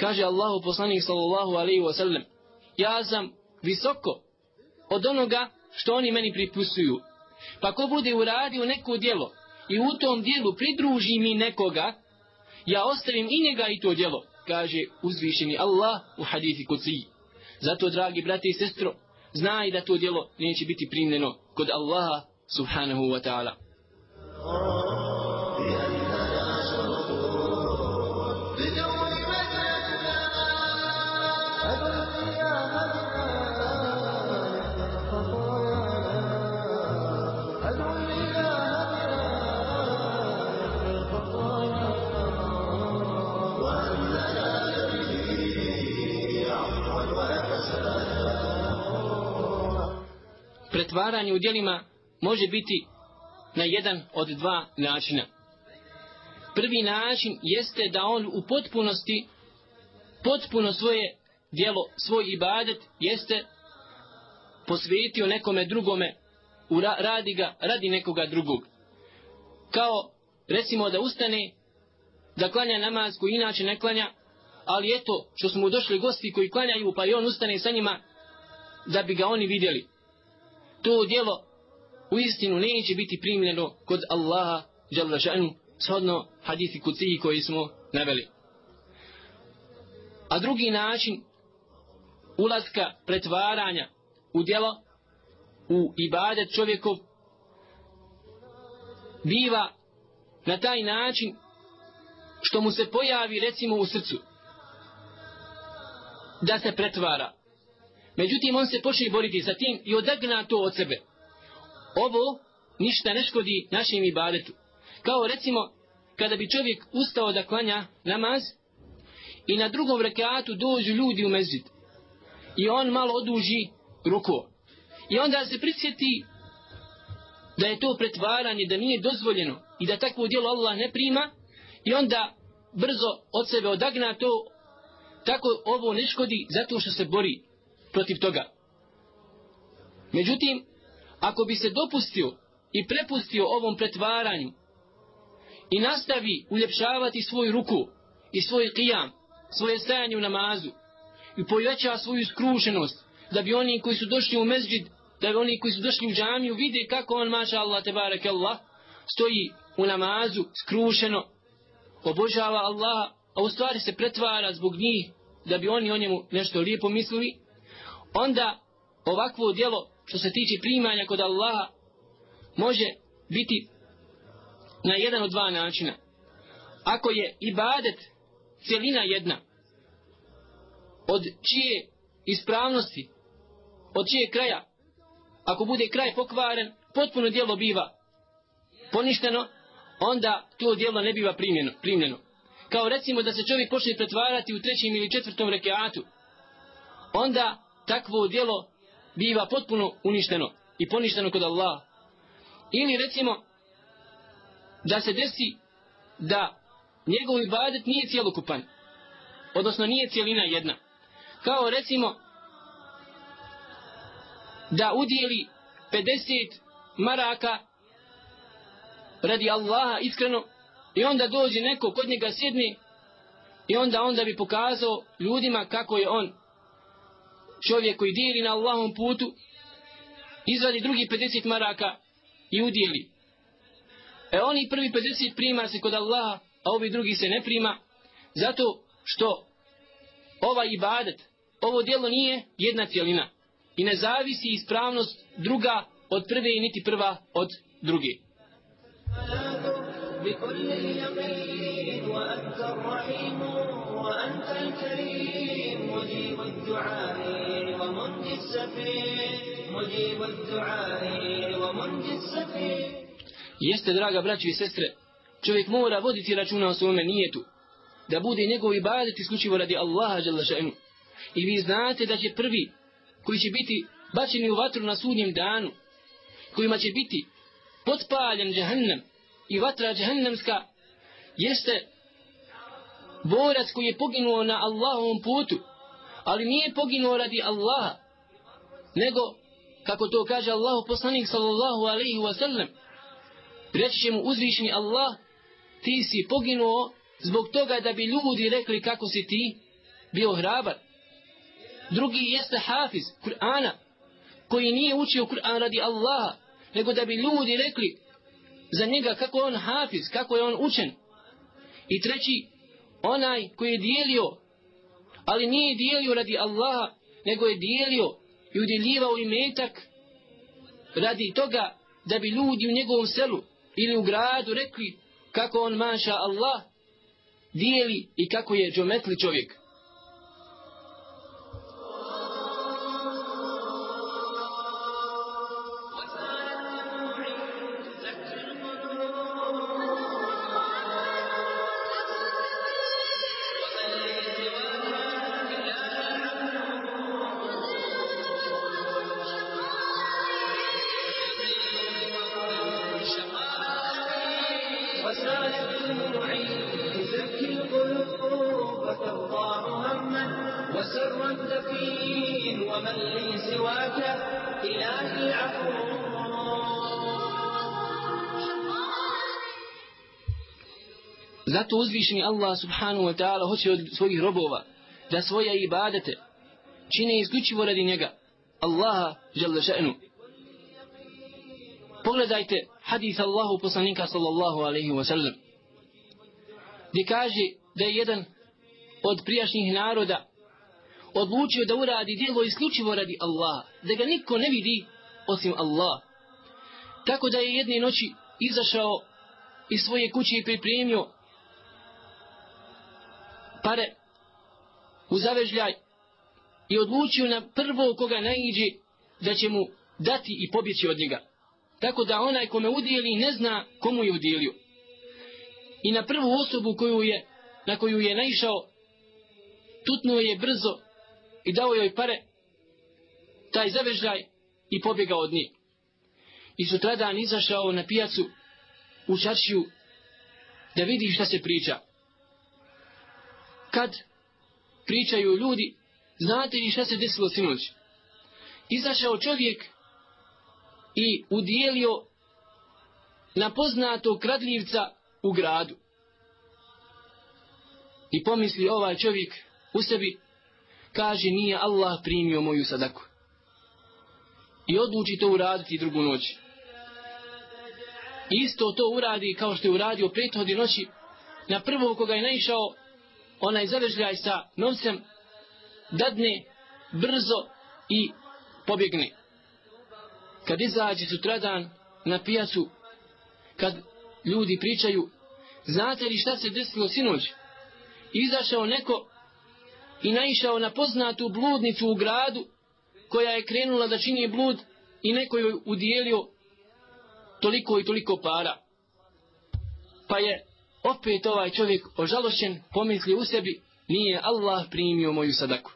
kaže Allahu poslanik sallallahu alaihi wa sallam ja sam visoko od onoga što oni meni pripisuju pa ko bude uradio neko djelo i u tom djelu pridruži mi nekoga ja ostavim i njega i to djelo kaže uzvišeni Allah u hadithi kuci zato dragi brate i sestro znaj da to djelo neće biti primljeno kod Allaha subhanahu wa ta'ala. Pretvaranje u djelima može biti na jedan od dva načina. Prvi način jeste da on u potpunosti potpuno svoje djelo, svoj ibadet jeste posvetio nekome drugome, ura, radi ga, radi nekoga drugog. Kao, recimo da ustane, da klanja namaz koji inače ne klanja, ali eto, što su mu došli gosti koji klanjaju, pa i on ustane sa njima, da bi ga oni vidjeli. To djelo u istinu neće biti primljeno kod Allaha, žele šanu, shodno hadithi kuciji koji smo naveli. A drugi način ulaska pretvaranja u djelo, u ibadet čovjekov, biva na taj način što mu se pojavi recimo u srcu da se pretvara. Međutim, on se počne boriti sa tim i odagna to od sebe. Ovo ništa ne škodi našem ibadetu. Kao recimo, kada bi čovjek ustao da klanja namaz i na drugom rekatu dođu ljudi u mezid i on malo oduži ruko. I onda se prisjeti da je to pretvaranje, da nije dozvoljeno i da takvo djelo Allah ne prima i onda brzo od sebe odagna to tako ovo ne škodi zato što se bori protiv toga. Međutim, ako bi se dopustio i prepustio ovom pretvaranju i nastavi uljepšavati svoju ruku i svoj qiyam, svoje stajanje u namazu i pojača svoju skrušenost da bi oni koji su došli u mezđid, da bi oni koji su došli u džamiju vide kako on maša Allah tebarek Allah stoji u namazu skrušeno obožava Allaha a u stvari se pretvara zbog njih da bi oni o njemu nešto lijepo mislili onda ovakvo djelo što se tiče primanja kod Allaha može biti na jedan od dva načina. Ako je ibadet cijelina jedna, od čije ispravnosti, od čije kraja, ako bude kraj pokvaren, potpuno djelo biva poništeno, onda to djelo ne biva primljeno. primljeno. Kao recimo da se čovjek počne pretvarati u trećem ili četvrtom rekiatu, onda takvo djelo biva potpuno uništeno i poništeno kod Allaha. Ili recimo da se desi da njegov ibadet nije cjelokupan, odnosno nije cijelina jedna. Kao recimo da udjeli 50 maraka radi Allaha iskreno i onda dođe neko kod njega sjedni i onda onda bi pokazao ljudima kako je on čovjek koji dijeli na Allahom putu, izvadi drugi 50 maraka i udijeli. E oni prvi 50 prima se kod Allaha, a ovi drugi se ne prima, zato što ova ibadet, ovo dijelo nije jedna cijelina i ne zavisi ispravnost druga od prve i niti prva od druge. بكل اليقين وأنت الرحيم وأنت الكريم مجيب الدعاء ومنجي السفين مجيب الدعاء ومنجي السفين Jeste, draga braći i sestre, čovjek mora voditi računa o svome nijetu, da bude njegov ibadet isključivo radi Allaha želešenu. I vi znate da će prvi, koji će biti bačeni u vatru na sudnjem danu, kojima će biti potpaljen džahannam i vatra džahannemska, jeste borac koji je poginuo na Allahovom putu, ali nije poginuo radi Allaha, nego, kako to kaže Allahu poslanik sallallahu alaihi wa sallam, reći će mu uzvišni Allah, ti si poginuo zbog toga da bi ljudi rekli kako si ti bio hrabar. Drugi jeste hafiz Kur'ana, koji nije učio Kur'an radi Allaha, nego da bi ljudi rekli za njega kako je on hafiz, kako je on učen. I treći, onaj koji je dijelio, ali nije dijelio radi Allaha, nego je dijelio i udjeljivao imetak radi toga da bi ljudi u njegovom selu ili u gradu rekli kako on maša Allah dijeli i kako je džometli čovjek. Uzvišeni Allah subhanahu wa ta'ala hoće od svojih robova da svoje ibadete čine isključivo radi njega. Allaha žele še'nu. Pogledajte hadith Allahu poslanika sallallahu alaihi wa sallam. Gdje kaže da je jedan od prijašnjih naroda odlučio da uradi djelo isključivo radi Allaha. Da ga niko ne vidi osim Allah. Tako da je jedne noći izašao iz svoje kuće i pripremio pare u zavežljaj i odlučio na prvo koga naiđe da će mu dati i pobjeći od njega. Tako da onaj kome udijeli ne zna komu je udijelio. I na prvu osobu koju je, na koju je naišao, tutnuo je brzo i dao joj pare, taj zavežljaj i pobjegao od nje. I sutradan izašao na pijacu u čaršiju da vidi šta se priča kad pričaju ljudi, znate li šta se desilo sinoć? Izašao čovjek i udijelio na poznatog kradljivca u gradu. I pomisli ovaj čovjek u sebi, kaže nije Allah primio moju sadaku. I odluči to uraditi drugu noć. Isto to uradi kao što je uradio prethodi noći na prvog koga je naišao onaj zavežljaj sa novcem dadne brzo i pobjegne. Kad izađe sutradan na pijacu, kad ljudi pričaju, znate li šta se desilo sinoć? Izašao neko i naišao na poznatu bludnicu u gradu, koja je krenula da čini blud i neko joj udijelio toliko i toliko para. Pa je opet ovaj čovjek ožalošćen pomisli u sebi, nije Allah primio moju sadaku.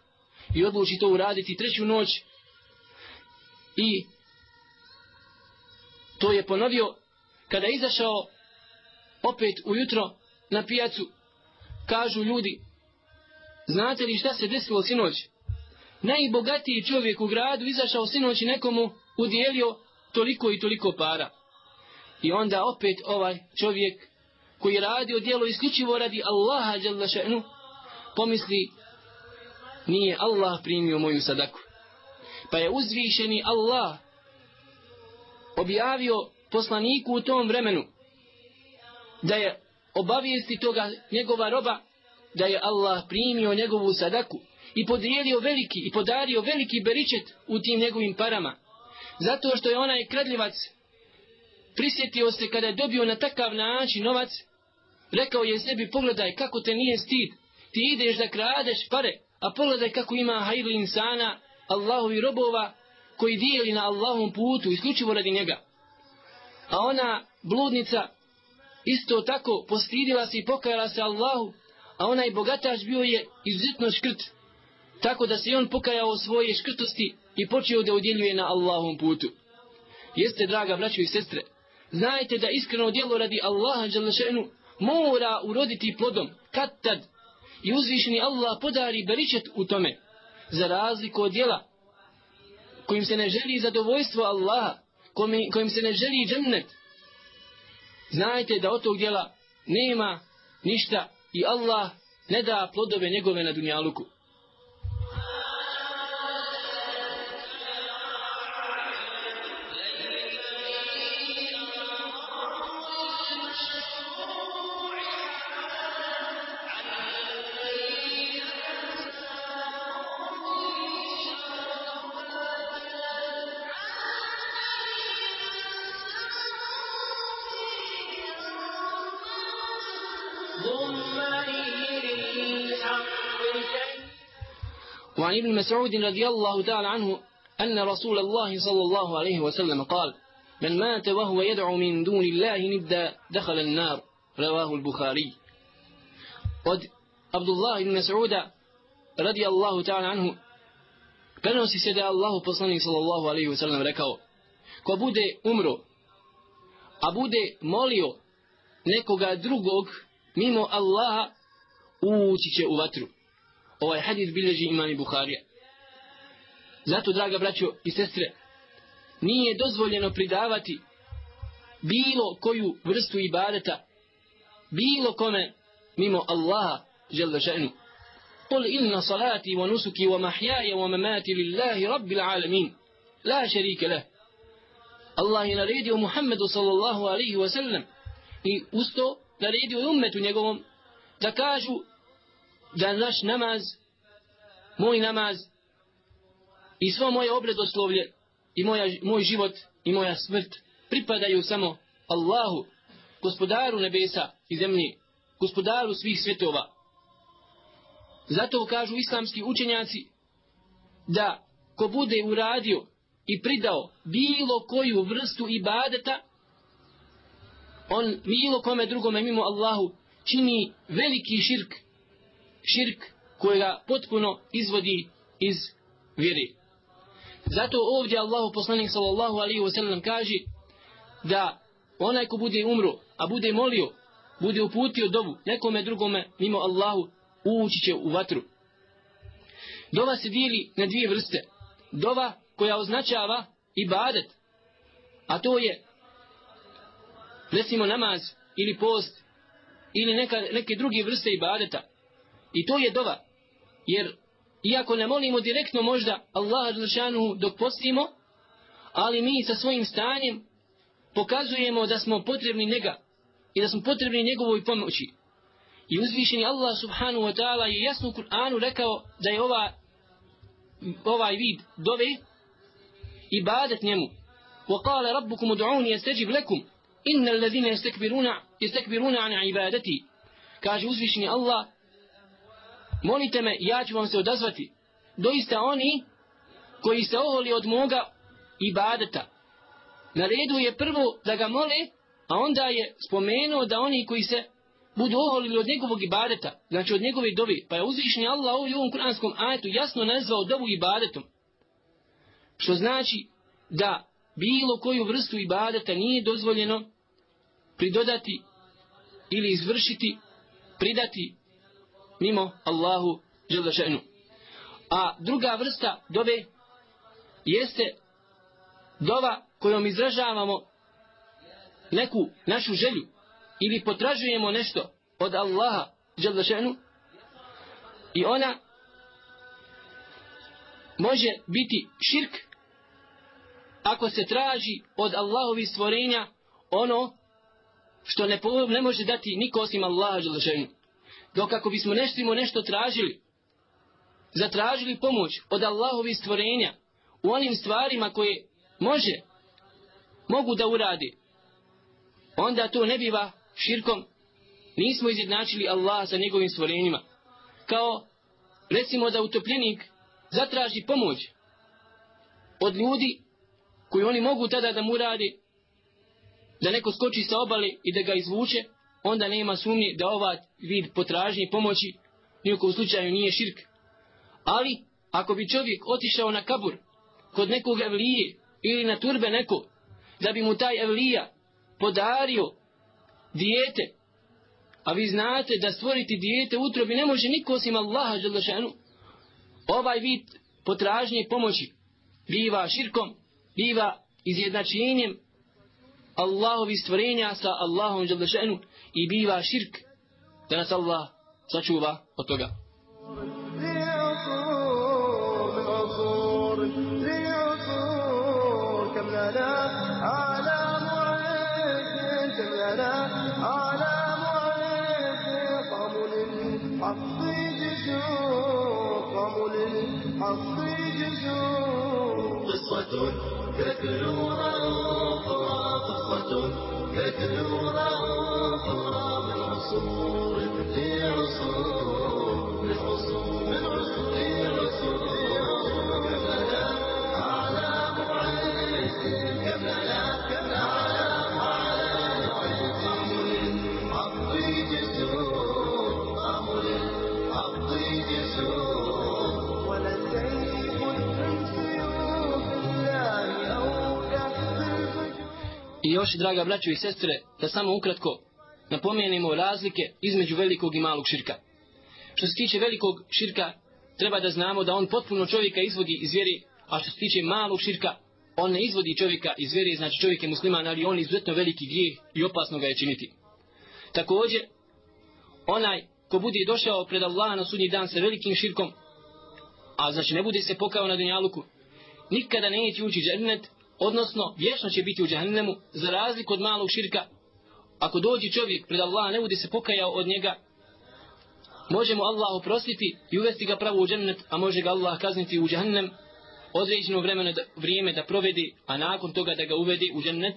I odluči to uraditi treću noć. I to je ponovio kada je izašao opet ujutro na pijacu. Kažu ljudi, znate li šta se desilo sinoć? Najbogatiji čovjek u gradu izašao sinoć i nekomu udjelio toliko i toliko para. I onda opet ovaj čovjek koji je radio dijelo isključivo radi Allaha dželle še'nu, pomisli, nije Allah primio moju sadaku. Pa je uzvišeni Allah objavio poslaniku u tom vremenu da je obavijesti toga njegova roba da je Allah primio njegovu sadaku i podijelio veliki i podario veliki beričet u tim njegovim parama. Zato što je onaj kradljivac prisjetio se kada je dobio na takav način novac Rekao je sebi, pogledaj kako te nije stid. Ti ideš da kradeš pare, a pogledaj kako ima hajru insana, Allahovi robova, koji dijeli na Allahom putu, isključivo radi njega. A ona bludnica, isto tako, postidila se i pokajala se Allahu, a onaj bogataš bio je izuzetno škrt, tako da se on pokajao svoje škrtosti i počeo da udjeljuje na Allahom putu. Jeste, draga braćo i sestre, znajte da iskreno djelo radi Allaha Đalešenu mora uroditi plodom, kad tad, i uzvišeni Allah podari beričet u tome, za razliku od djela, kojim se ne želi zadovoljstvo Allaha, kojim se ne želi džennet, znajte da od tog djela nema ništa i Allah ne da plodove njegove na dunjaluku. وعن ابن مسعود رضي الله تعالى عنه أن رسول الله صلى الله عليه وسلم قال من مات وهو يدعو من دون الله ندا دخل النار. رواه البخاري. قد عبد الله بن مسعود رضي الله تعالى عنه prenosi se da Allah poslanik sallallahu alejhi ve sellem rekao ko bude umro a bude molio nekoga drugog mimo Allaha Ovaj hadis bilježi imani Buharija. Zato, draga braćo i sestre, nije dozvoljeno pridavati bilo koju vrstu ibadeta bilo kome mimo Allaha žele ženu. قل إن صلاتي ونسكي ومحياي ومماتي لله رب العالمين لا شريك له Allah je naredio Muhammedu sallallahu alaihi wa sallam i usto naredio ummetu njegovom da kažu da naš namaz, moj namaz i svo moje obredoslovlje i moja, moj život i moja smrt pripadaju samo Allahu, gospodaru nebesa i zemlje, gospodaru svih svjetova. Zato kažu islamski učenjaci da ko bude uradio i pridao bilo koju vrstu ibadeta, on bilo kome drugome mimo Allahu čini veliki širk, širk kojega potpuno izvodi iz vjere. Zato ovdje Allahu poslanik sallallahu alaihi wasallam kaže da onaj ko bude umro, a bude molio, bude uputio dovu nekome drugome mimo Allahu, ući će u vatru. Dova se dijeli na dvije vrste. Dova koja označava ibadet, a to je recimo namaz ili post ili neka, neke druge vrste ibadeta. I to je dova. Jer iako ne molimo direktno možda Allah Đelšanu dok postimo, ali mi sa svojim stanjem pokazujemo da smo potrebni njega i da smo potrebni njegovoj pomoći. I uzvišeni Allah subhanahu wa ta'ala je jasno u Kur'anu rekao da je ova, ovaj vid dove ibadet njemu. وقال ربكم ادعوني استجب لكم ان الذين يستكبرون يستكبرون عن عبادتي kaže uzvišeni Allah molite me ja ću vam se odazvati. Doista oni koji se oholi od moga ibadeta. Na redu je prvo da ga mole a onda je spomenuo da oni koji se budu oholili od njegovog ibadeta znači od njegove dobi pa je uzvišni Allah u ovom kuranskom ajetu jasno nazvao dobu ibadetom. Što znači da bilo koju vrstu ibadeta nije dozvoljeno pridodati ili izvršiti, pridati mimo Allahu želešenu. A druga vrsta dove jeste dova kojom izražavamo neku našu želju ili potražujemo nešto od Allaha želešenu i ona može biti širk ako se traži od Allahovi stvorenja ono što ne, ne može dati niko osim Allaha želešenju. Dok ako bismo nešto nešto tražili, zatražili pomoć od Allahovi stvorenja u onim stvarima koje može, mogu da uradi, onda to ne biva širkom. Nismo izjednačili Allaha sa njegovim stvorenjima. Kao, recimo da utopljenik zatraži pomoć od ljudi koji oni mogu tada da mu radi, da neko skoči sa obale i da ga izvuče, onda nema sumnje da ova vid potražnje pomoći nijekom slučaju nije širk. Ali, ako bi čovjek otišao na kabur kod nekog evlije ili na turbe neko, da bi mu taj evlija podario dijete, a vi znate da stvoriti dijete u utrobi ne može niko osim Allaha želešenu, ovaj vid potražnje pomoći biva širkom biva izjednačenjem Allahovi stvorenja sa Allahom želešenu i biva širk da nas Allah sačuva od toga. قصة تتلو أخرى قصة تتلو أخرى من عصور لعصور من još, draga braćo i sestre, da samo ukratko napomenemo razlike između velikog i malog širka. Što se tiče velikog širka, treba da znamo da on potpuno čovjeka izvodi iz vjeri, a što se tiče malog širka, on ne izvodi čovjeka iz vjere, znači čovjek je musliman, ali on izuzetno veliki grijeh i opasno ga je činiti. Također, onaj ko bude došao pred Allaha na sudnji dan sa velikim širkom, a znači ne bude se pokao na dunjaluku, nikada neće ući džennet, odnosno vječno će biti u džahannemu za razliku od malog širka. Ako dođe čovjek pred Allaha, ne bude se pokajao od njega, može mu Allah oprostiti i uvesti ga pravo u džennet, a može ga Allah kazniti u džahnem određeno vremena da, vrijeme da provedi, a nakon toga da ga uvedi u džennet,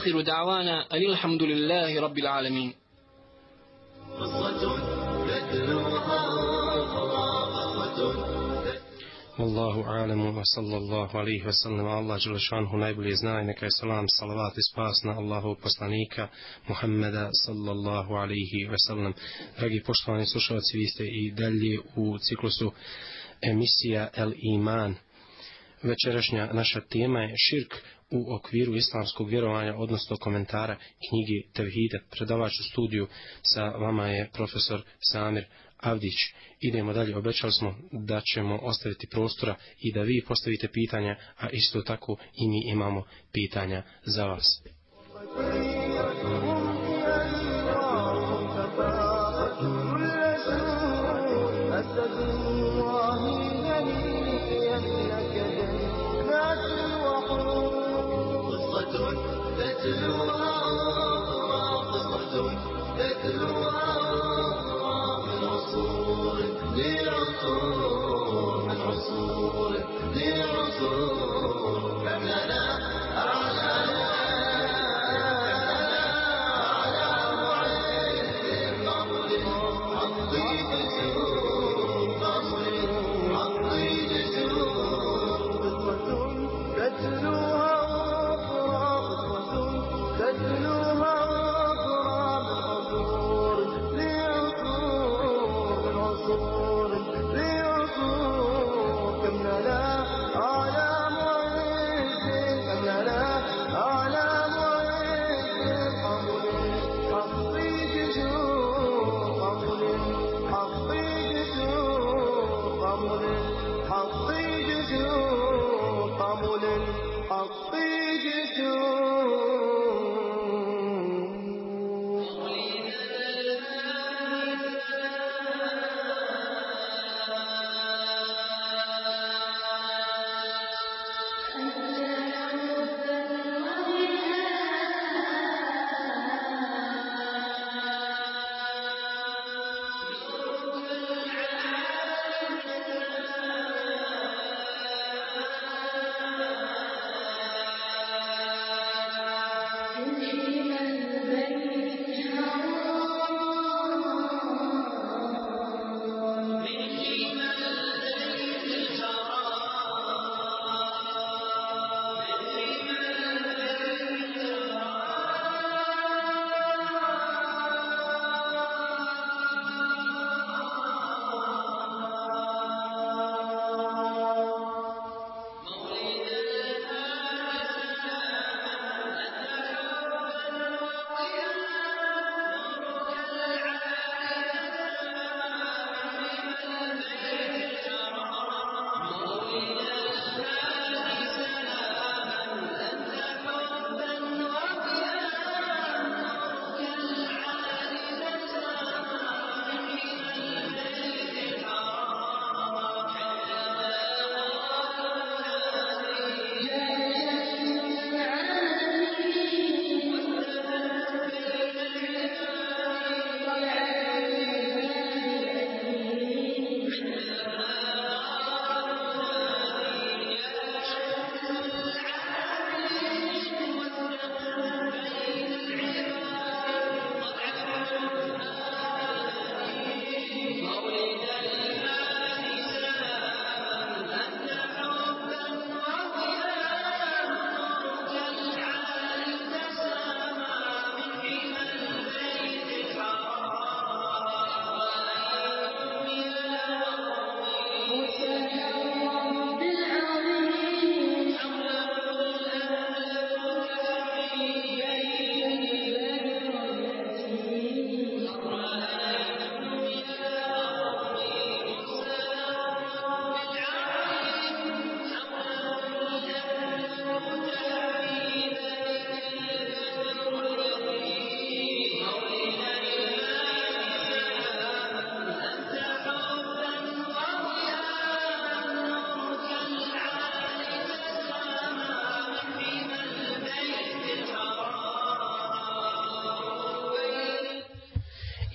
وآخر دعوانا أن الحمد لله رب العالمين Wallahu alamu wa sallallahu alaihi wa sallam Allah Đelešanhu najbolje zna i neka je salam, salavat i spas na Allahu poslanika Muhammeda sallallahu alaihi wa sallam. Dragi poštovani slušalci, vi ste i dalje u ciklusu emisija El Iman. Večerašnja naša tema je širk u okviru islamskog vjerovanja, odnosno komentara knjigi Tevhide. Predavač u studiju sa vama je profesor Samir Avdić. Idemo dalje, obećali smo da ćemo ostaviti prostora i da vi postavite pitanja, a isto tako i mi imamo pitanja za vas.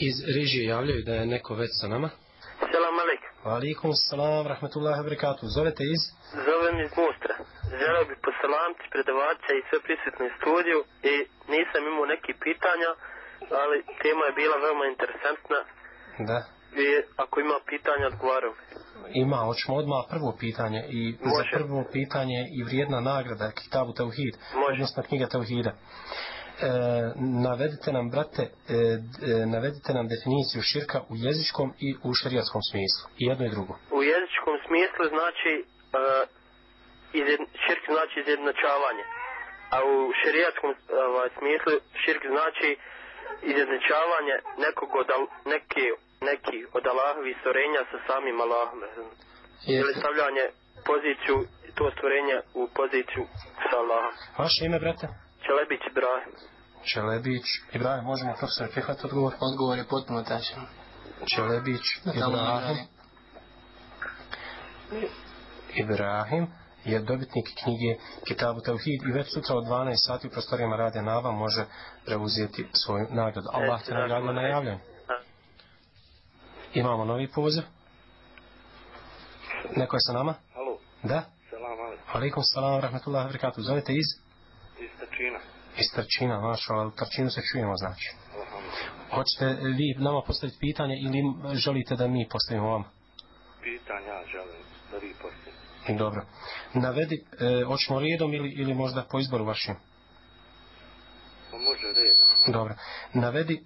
Iz režije javljaju da je neko već sa nama. Selam alik. Alikum salam, rahmetullahi wabarakatuh. Zovete iz? Zovem iz Mustra. Želeo bih poselamiti predavača i sve prisutne studiju i nisam imao neki pitanja, ali tema je bila veoma interesantna Da. i ako ima pitanja odgovaram. Ima, hoćemo odmah prvo pitanje i za Može. prvo pitanje i vrijedna nagrada Kitabu Tauhid, Može. odnosno knjiga Tauhida. E, navedite nam, brate, e, e, navedite nam definiciju širka u jezičkom i u šerijatskom smislu. I jedno i drugo. U jezičkom smislu znači uh, izjed, širk znači izjednačavanje. A u šerijatskom ovaj, smislu širk znači izjednačavanje nekog od, neki, neki od Allahovi stvorenja sa samim Allahom. Ili stavljanje poziciju to stvorenje u poziciju sa Allahom. Vaše ime, brate? Čelebić Ibrahim. Čelebić. Ibrahim, možemo profesor prihvatiti odgovor? Odgovor je potpuno tačan. Čelebić, Ibrahim. Ibrahim je dobitnik knjige Kitabu Tauhid i već sutra od 12 sati u prostorijama Rade Nava može preuzeti svoju nagradu. Allah te nagradio na javljanju. Imamo novi poziv. Neko je sa nama? Halo, Da? selam alaikum. Alaikum salam, rahmatullahi wa barakatuh. Zovete iz? Iz Tačina. Iz Trčina, maša, ali Trčinu se čujemo, znači. Alhamdulillah. Hoćete vi nama postaviti pitanje ili želite da mi postavimo vama? Pitanja ja želim da vi postavite. Dobro. Navedi, e, hoćemo redom ili, ili možda po izboru vašim? Pa može red. Dobro. Navedi,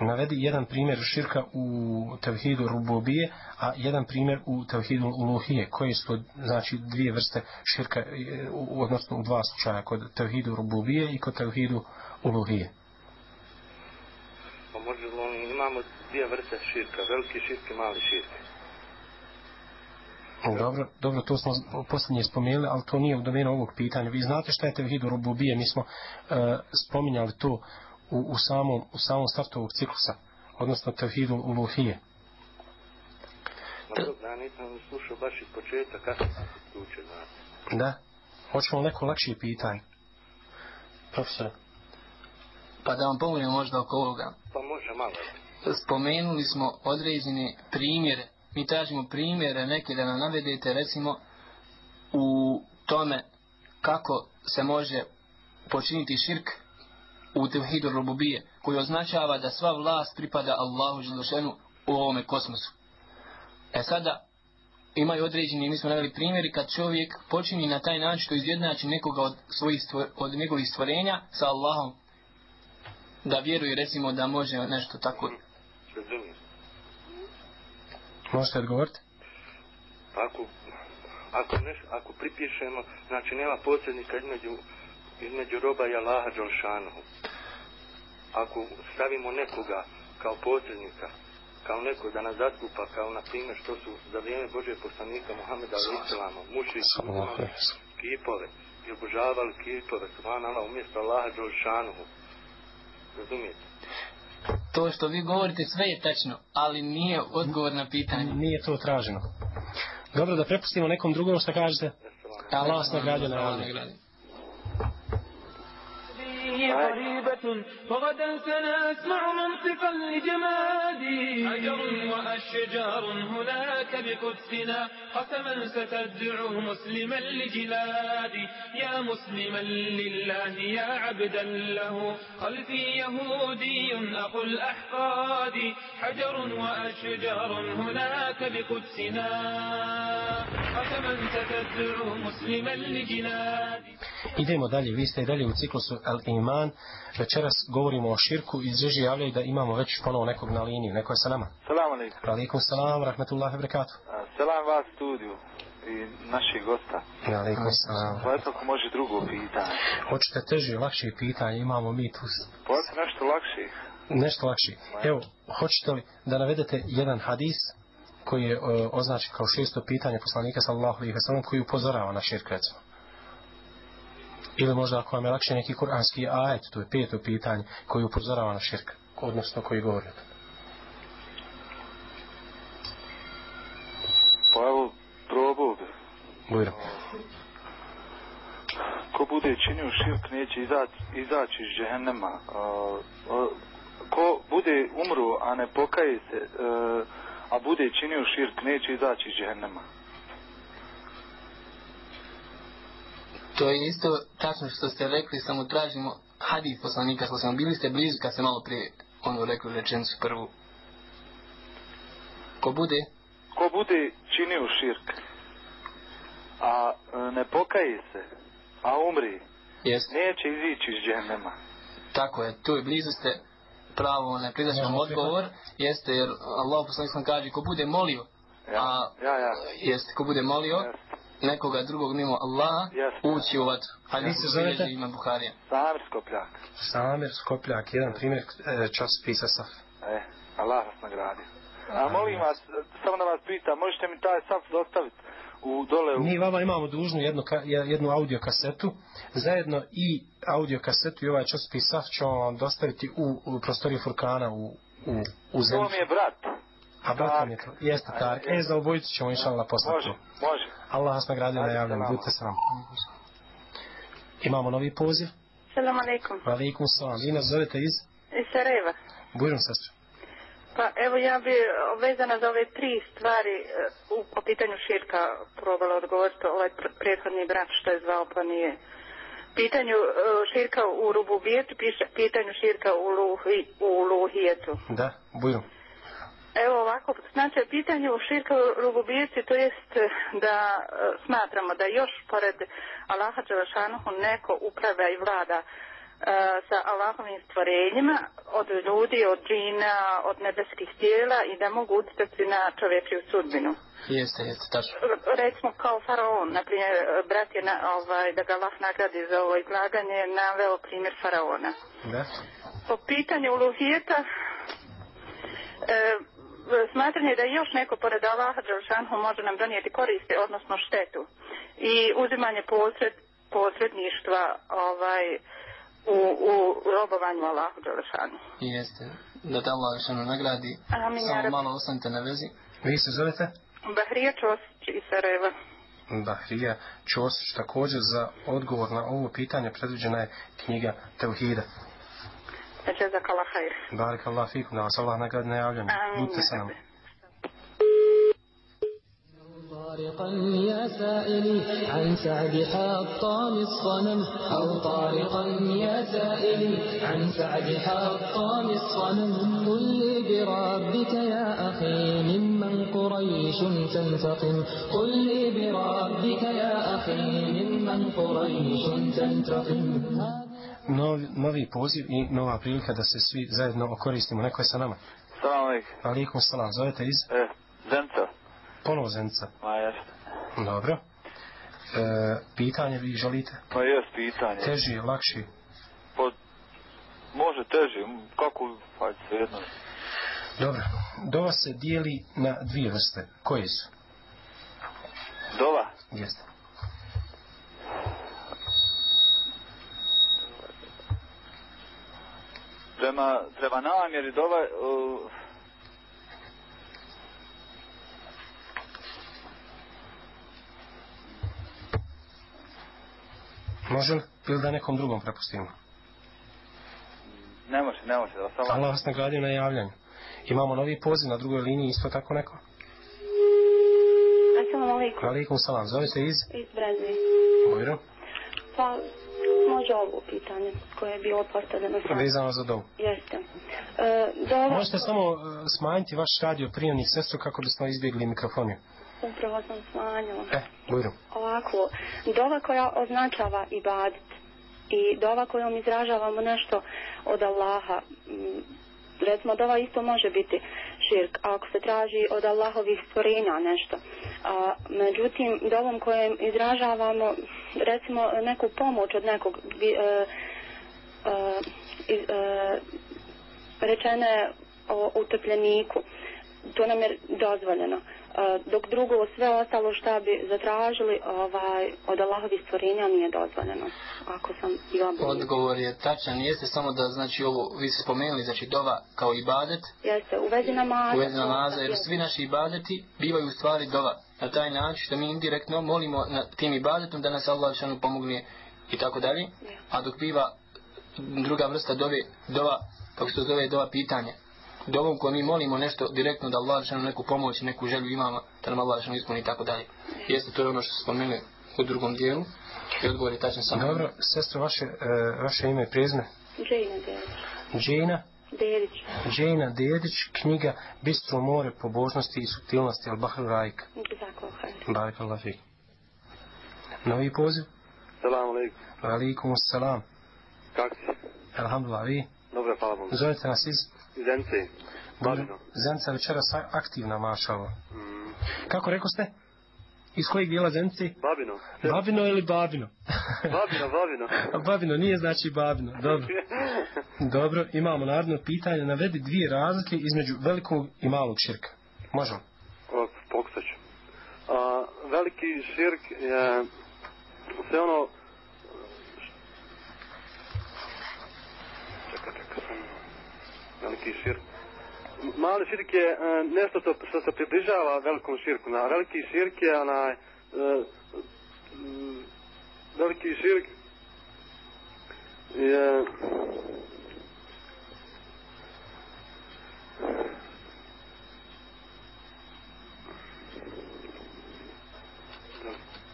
navedi jedan primjer širka u tevhidu rububije, a jedan primjer u tevhidu uluhije. Koje su znači, dvije vrste širka, e, odnosno u dva slučaja, kod tevhidu rububije i kod tevhidu uluhije. Pa može li imamo dvije vrste širka, veliki širk i mali širk. Dobro, dobro, to smo posljednje spomenuli, ali to nije u domenu ovog pitanja. Vi znate šta je tevhidu rububije, mi smo e, spominjali to u, u, samom, u samom startu ovog ciklusa, odnosno tevhidu uluhije. Dobro, ja nisam slušao baš iz početka kako se znate. Da? Hoćemo neko lakše pitanje. Profesor. Pa da vam pomogne možda oko ovoga. Pa može malo. Spomenuli smo određene primjere. Mi tražimo primjere neke da nam navedete recimo u tome kako se može počiniti širk u tevhidu rububije koji označava da sva vlast pripada Allahu Želešenu u ovome kosmosu. E sada imaju određeni, mi smo naveli primjeri kad čovjek počini na taj način što izjednači nekoga od, svojih stvor, od njegovih stvorenja sa Allahom da vjeruje recimo da može nešto tako. Možete odgovoriti? Ako, ako, neš, ako pripišemo, znači nema posrednika između, između roba i Allaha Đalšanohu. Ako stavimo nekoga kao posrednika, kao neko da nas zastupa, kao na primjer što su za vrijeme Božje poslanika Muhammeda Al-Islama, mušli kipove i obožavali kipove, subhanallah, umjesto Allaha Đalšanohu. Razumijete? To što vi govorite sve je tačno, ali nije odgovor na pitanje. Nije to traženo. Dobro, da prepustimo nekom drugom što kažete. Allah vas nagradio na javljanju. قريبة فغدا سنسمع منطقا لجمادي. حجر وأشجار هناك بقدسنا قسما ستدعو مسلما لجلادي. يا مسلما لله يا عبدا له خلفي يهودي أخو الأحقاد حجر وأشجار هناك بقدسنا قسما ستدعو مسلما لجلادي. Idemo dalje, vi ste i dalje u ciklusu El Iman. Večeras govorimo o širku i iz režije javljaju da imamo već ponovo nekog na liniji. Neko je sa nama. Salam alaikum. Alaikum salam, rahmetullahi wabarakatuh. A, Selam vas studiju i naših gosta. Alaikum salam. Pa eto ako može drugo pitanje. Hoćete teže, lakše pitanje, imamo mi tu Pa eto nešto lakše. nešto lakše. Evo, hoćete li da navedete jedan hadis koji je uh, označen kao šesto pitanje poslanika sallallahu alejhi ve sellem koji upozorava na širk recimo. Ili možda ako vam je lakše neki kuranski ajet, to je peto pitanje koji upozorava na širk, odnosno koji govori o tome. Pa evo, probao bi. Bujro. Ko bude činio širk neće izaći, izaći iz džehennema. Ko bude umru, a ne pokaje se, e, a bude činio širk, neće izaći iz džehennema. To je isto tačno što ste rekli, samo tražimo hadis poslanika, što smo bili ste blizu kad ste malo prije ono rekli rečenicu prvu. Ko bude? Ko bude činio širk, a e, ne pokaje se, a umri, Jest. neće izići iz džehennema. Tako je, tu je blizu ste pravo, ne pridaš vam odgovor, jeste jer Allah poslanik sam kaže ko bude molio, a Ja, ja. jeste ko bude molio nekoga drugog mimo Allaha, ući u vatru. Hadis se zove ima Buharija. Samir Skopljak. Samir Skopljak, jedan primjer e, časopisa Saf. E, Allah vas nagradi. A molim vas, samo da vas pitam, možete mi taj saf dostaviti u dole u... Mi vama imamo dužnu jednu, jednu audio kasetu, zajedno i audio kasetu i ovaj časopis Saf ćemo vam dostaviti u, u prostoriju Furkana u, u, u To zemlji. mi je brat. A brat vam je to, jeste Tark. E, za obojicu ćemo inša Allah poslati. Može, može. Allah vas nagradio na javljanju, budite sram. Imamo novi poziv. Salam alaikum. Alaikum salam. Vi nas zovete iz Iz Sarajeva. Bujrum sestru. Pa evo ja bi vezana za ove tri stvari e, u, po pitanju širka probala odgovoriti ovaj pr- prethodni brat što je zvao pa nije. Pitanju e, širka u rububijetu, piše, pitanju širka u, luhi, u luhijetu. Da, Bujrum. Evo ovako, znači pitanje u širka u rububijetu, to jest e, da e, smatramo da još pored Allaha Đelešanohu neko upravlja i vlada e, sa Allahovim stvorenjima, od ljudi, od džina, od nebeskih tijela i da mogu utjecati na čovječiju sudbinu. Jeste, jeste, tačno. Recimo kao faraon, na primjer, brat je na, ovaj, da ga Allah nagradi za ovo izlaganje, naveo primjer faraona. Da. Po pitanju uluhijeta, e, smatranje da još neko pored Allaha Đelšanhu može nam donijeti koriste, odnosno štetu. I uzimanje posred, posredništva ovaj, u, u robovanju Allahu Đelšanhu. Jeste. Da te Allah što nagradi. Amin, Samo malo ostanite na vezi. Vi se zovete? Bahrija Čosić iz Sarajeva. Bahrija Ćosić. Također za odgovor na ovo pitanje predviđena je knjiga Teuhida. Allah fikum, da vas Allah nagradi na javljanju. Amin, Budite ja sa nama. طارقا يا سائلي عن سعد حطام الصنم أو طارقا يا سائلي عن سعد حطام الصنم قل لي بربك يا أخي ممن قريش تنتقم. قل لي بربك يا أخي ممن قريش تنتقم. Novi, novi poziv i nova prilika da se svi zajedno okoristimo. Neko je sa nama. Salam alaikum. Alikum salam. Zovete iz E, Zenca. ponovo Zenica. Ma jeste. Dobro. E, pitanje vi želite? Pa jes pitanje. Teži, lakši? Pa, može teži, kako, hajde se jedno. Dobro. Dova se dijeli na dvije vrste. Koje su? Dova. Jeste. Prema, prema namjeri dova, uh, Može li? Ili da nekom drugom prepustimo? ne može, ne može, da vas Allah vas nagradio na javljanju. Imamo novi poziv na drugoj liniji, isto tako neko? Assalamu alaikum. Alikum salam. Zovete iz Iz Brezne. Bojro. Pa, može ovo pitanje koje je bilo postavljeno sad. Vezano za dovu. Jeste. E, dova, Možete samo e, smanjiti vaš radio prijemnik sestru kako bismo izbjegli mikrofoniju. upravo sam smanjila. E, Bojro. Ovako, dova koja označava ibadet i dova kojom izražavamo nešto od Allaha, recimo dova isto može biti širk, ako se traži od Allahovih stvorenja nešto. A, međutim, dovom kojem izražavamo recimo neku pomoć od nekog bi, e, e, e, rečene o utopljeniku, to nam je dozvoljeno. E, dok drugo sve ostalo šta bi zatražili ovaj, od Allahovih stvorenja nije dozvoljeno. Ako sam bila bolja. Odgovor je tačan, jeste samo da znači ovo, vi ste spomenuli, znači dova kao ibadet, Jeste, u vezi namaza. u vezi namaza, jer svi naši ibadeti bivaju u stvari dova. Na taj način što mi indirektno molimo na tim ibadetom da nas Allah šanu pomogne i tako dalje. A dok biva druga vrsta dove, dova kako se zove dova pitanje. Dovom koju mi molimo nešto direktno da Allah žena neku pomoć, neku želju imamo, da nam Allah žena ispuni i tako dalje. Jeste, to je ono što spomenuli u drugom dijelu. I odgovor je tačan samo. Dobro, sestro, vaše, e, vaše ime i prezime? Džejna Dedić. Džina? Dedić. Džina Dedić, knjiga Bistro more pobožnosti i subtilnosti Al-Bahru Rajk. Barik Allah fik. Novi poziv? Salam alaikum. Alaikum salam. Kako si? Alhamdulillah, vi? Dobro, hvala Bogu. Zovete nas iz? Iz Ence. Babino. Zenca večeras aktivna, mašalo. Mm. Kako rekao ste? Iz kojeg dijela Zenci? Babino. Babino ili Babino? Babino, Babino. A babino nije znači Babino. Dobro. Dobro, imamo naredno pitanje. Navedi dvije razlike između velikog i malog širka. Možemo? Pokusat ću. A, veliki širk je sve ono čekaj, čekaj, veliki širk mali širk je e, nešto što, što se približava velikom širku na veliki širk je onaj e, veliki širk je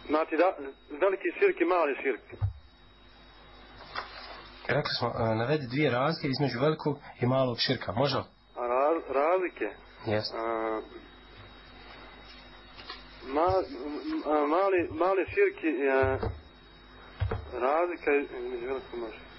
Znači da, veliki širk i mali širk. Rekli smo, e, navedi dvije razlike između velikog i malog širka. Može li? A raz, razlike? Jeste. A, ma, a, mali, mali širk je razlika između velikog malog širka.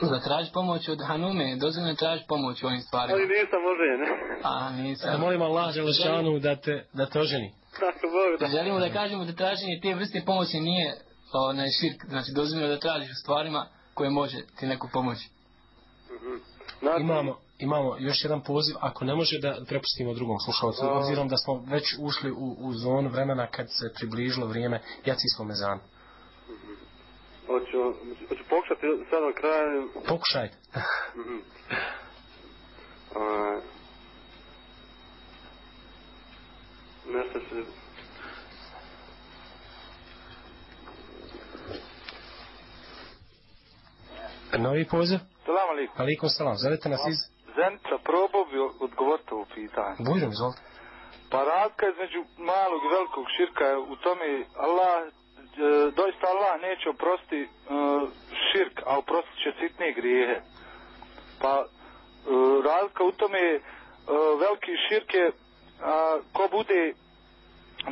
Da traži pomoć od Hanume, dozvoljeno traži pomoć u ovim stvarima. Ali nisam oženjen. A, nisam. Da molim Allah Želešanu da te, da te oženi. Tako Bog da. Želimo da kažemo da traženje te vrste pomoći nije onaj širk, znači dozvoljeno da tražiš u stvarima koje može ti neku pomoći. Znači, Imamo, imamo još jedan poziv, ako ne može da prepustimo drugom slušalcu, obzirom da smo već ušli u, u zonu vremena kad se približilo vrijeme jacijskom mezanu. Hoću, hoću pokušati sad na kraju. Pokušajte. Mhm. A, Nešto se... Novi poziv? Salam alaikum. Alikum salam. Zovete nas iz... Zenica, probao bi odgovoriti ovo pitanje. Bujrom, izvolite. Pa razlika između malog i velikog širka je u tome Allah, e, doista Allah neće oprosti e, širk, a oprostit će sitne grijehe. Pa e, razlika u tome je e, veliki širk je a, ko bude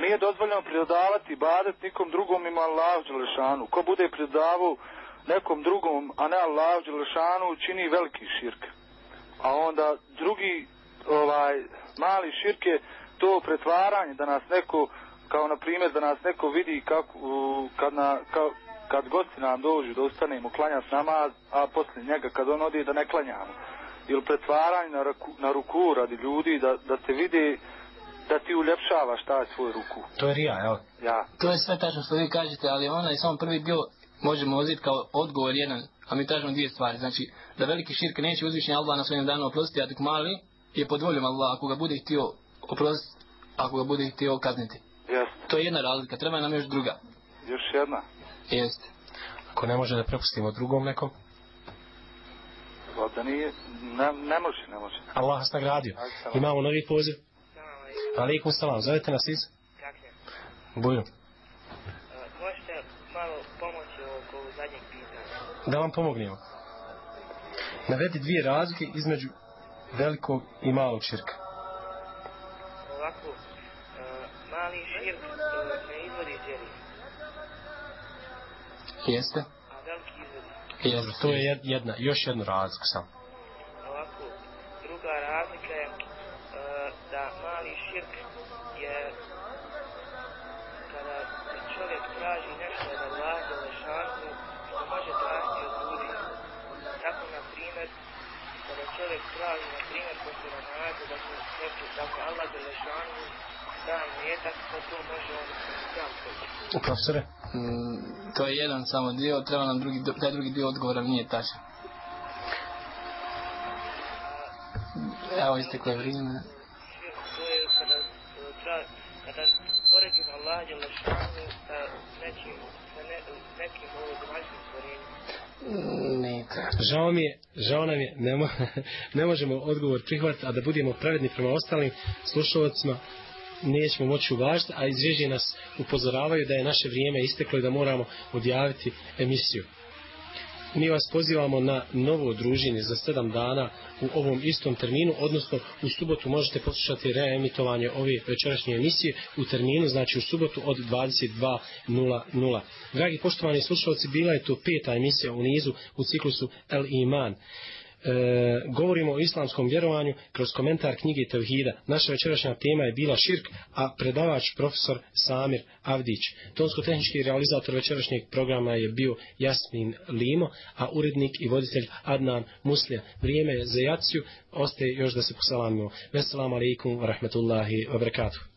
nije dozvoljeno pridodavati badet nikom drugom ima Allah Đelešanu. Ko bude pridodavao nekom drugom, a ne Allah Đelešanu, čini veliki širk. A onda drugi ovaj mali širk je to pretvaranje da nas neko kao na primjer da nas neko vidi kako kad na kao, kad gosti nam dođu da ustanemo klanjati namaz, a poslije njega kad on ode da ne klanjamo. Ili pretvaranje na, ruku, na ruku radi ljudi da, da te vidi da ti uljepšavaš taj svoj ruku. To je rija, jel? Ja. To je sve tačno što vi kažete, ali onaj samo prvi dio možemo uzeti kao odgovor jedan, a mi tražimo dvije stvari. Znači, da veliki širk neće uzvišenje Allah na svojim danu oprostiti, a tek mali je pod voljom Allah ako ga bude htio oprostiti, ako ga bude htio kazniti. Jeste. To je jedna razlika, treba nam još druga. Još jedna. Jeste. Ako ne može da prepustimo drugom nekom, Valjda nije, ne, ne može, ne može. Allah vas nagradio. Imamo novi poziv. Alikum salam. Zovete nas iz? Bujrom. Možete malo pomoći oko zadnjeg pitanja? Da vam pomognemo. Navedi dvije razlike između velikog i malog širka. Ovako, e, mali širk e, ne izvodi djeli, Jeste? a veliki izvodi. Dobro, to je jed- jedna, još jednu razliku sam. Ovako, druga razlika je e, da mali širk je kada čovjek traži nešto od Allah Đelešanu što može tražiti od ljudi. Tako, na primjer, kada čovjek traži, na primjer, posle namaza da se neki, tako Allah Đelešanu da metak, pa to može on sam sebi. Profesore? Mm, to je jedan samo dio, treba nam drugi, taj drugi dio odgovora nije tačan. Evo isteklo je vrijeme. to je kada tra, kada poredim Allah Đelešanu sa sa nekim, sa ne, nekim ovo zemaljskim stvorenjem? Ne, žao mi je, žao nam je, ne, mo, ne možemo odgovor prihvatiti, a da budemo pravedni prema ostalim slušalcima, nećemo moći uvažiti, a iz nas upozoravaju da je naše vrijeme isteklo i da moramo odjaviti emisiju. Mi vas pozivamo na novo druženje za sedam dana u ovom istom terminu, odnosno u subotu možete poslušati reemitovanje ove večerašnje emisije u terminu, znači u subotu od 22.00. Dragi poštovani slušalci, bila je to peta emisija u nizu u ciklusu El Iman. E, govorimo o islamskom vjerovanju kroz komentar knjige Tevhida. Naša večerašnja tema je bila širk, a predavač profesor Samir Avdić. Tonsko-tehnički realizator večerašnjeg programa je bio Jasmin Limo, a urednik i voditelj Adnan Muslija. Vrijeme je za jaciju, ostaje još da se posalamimo. Veselamu alaikum wa rahmatullahi wa barakatuh.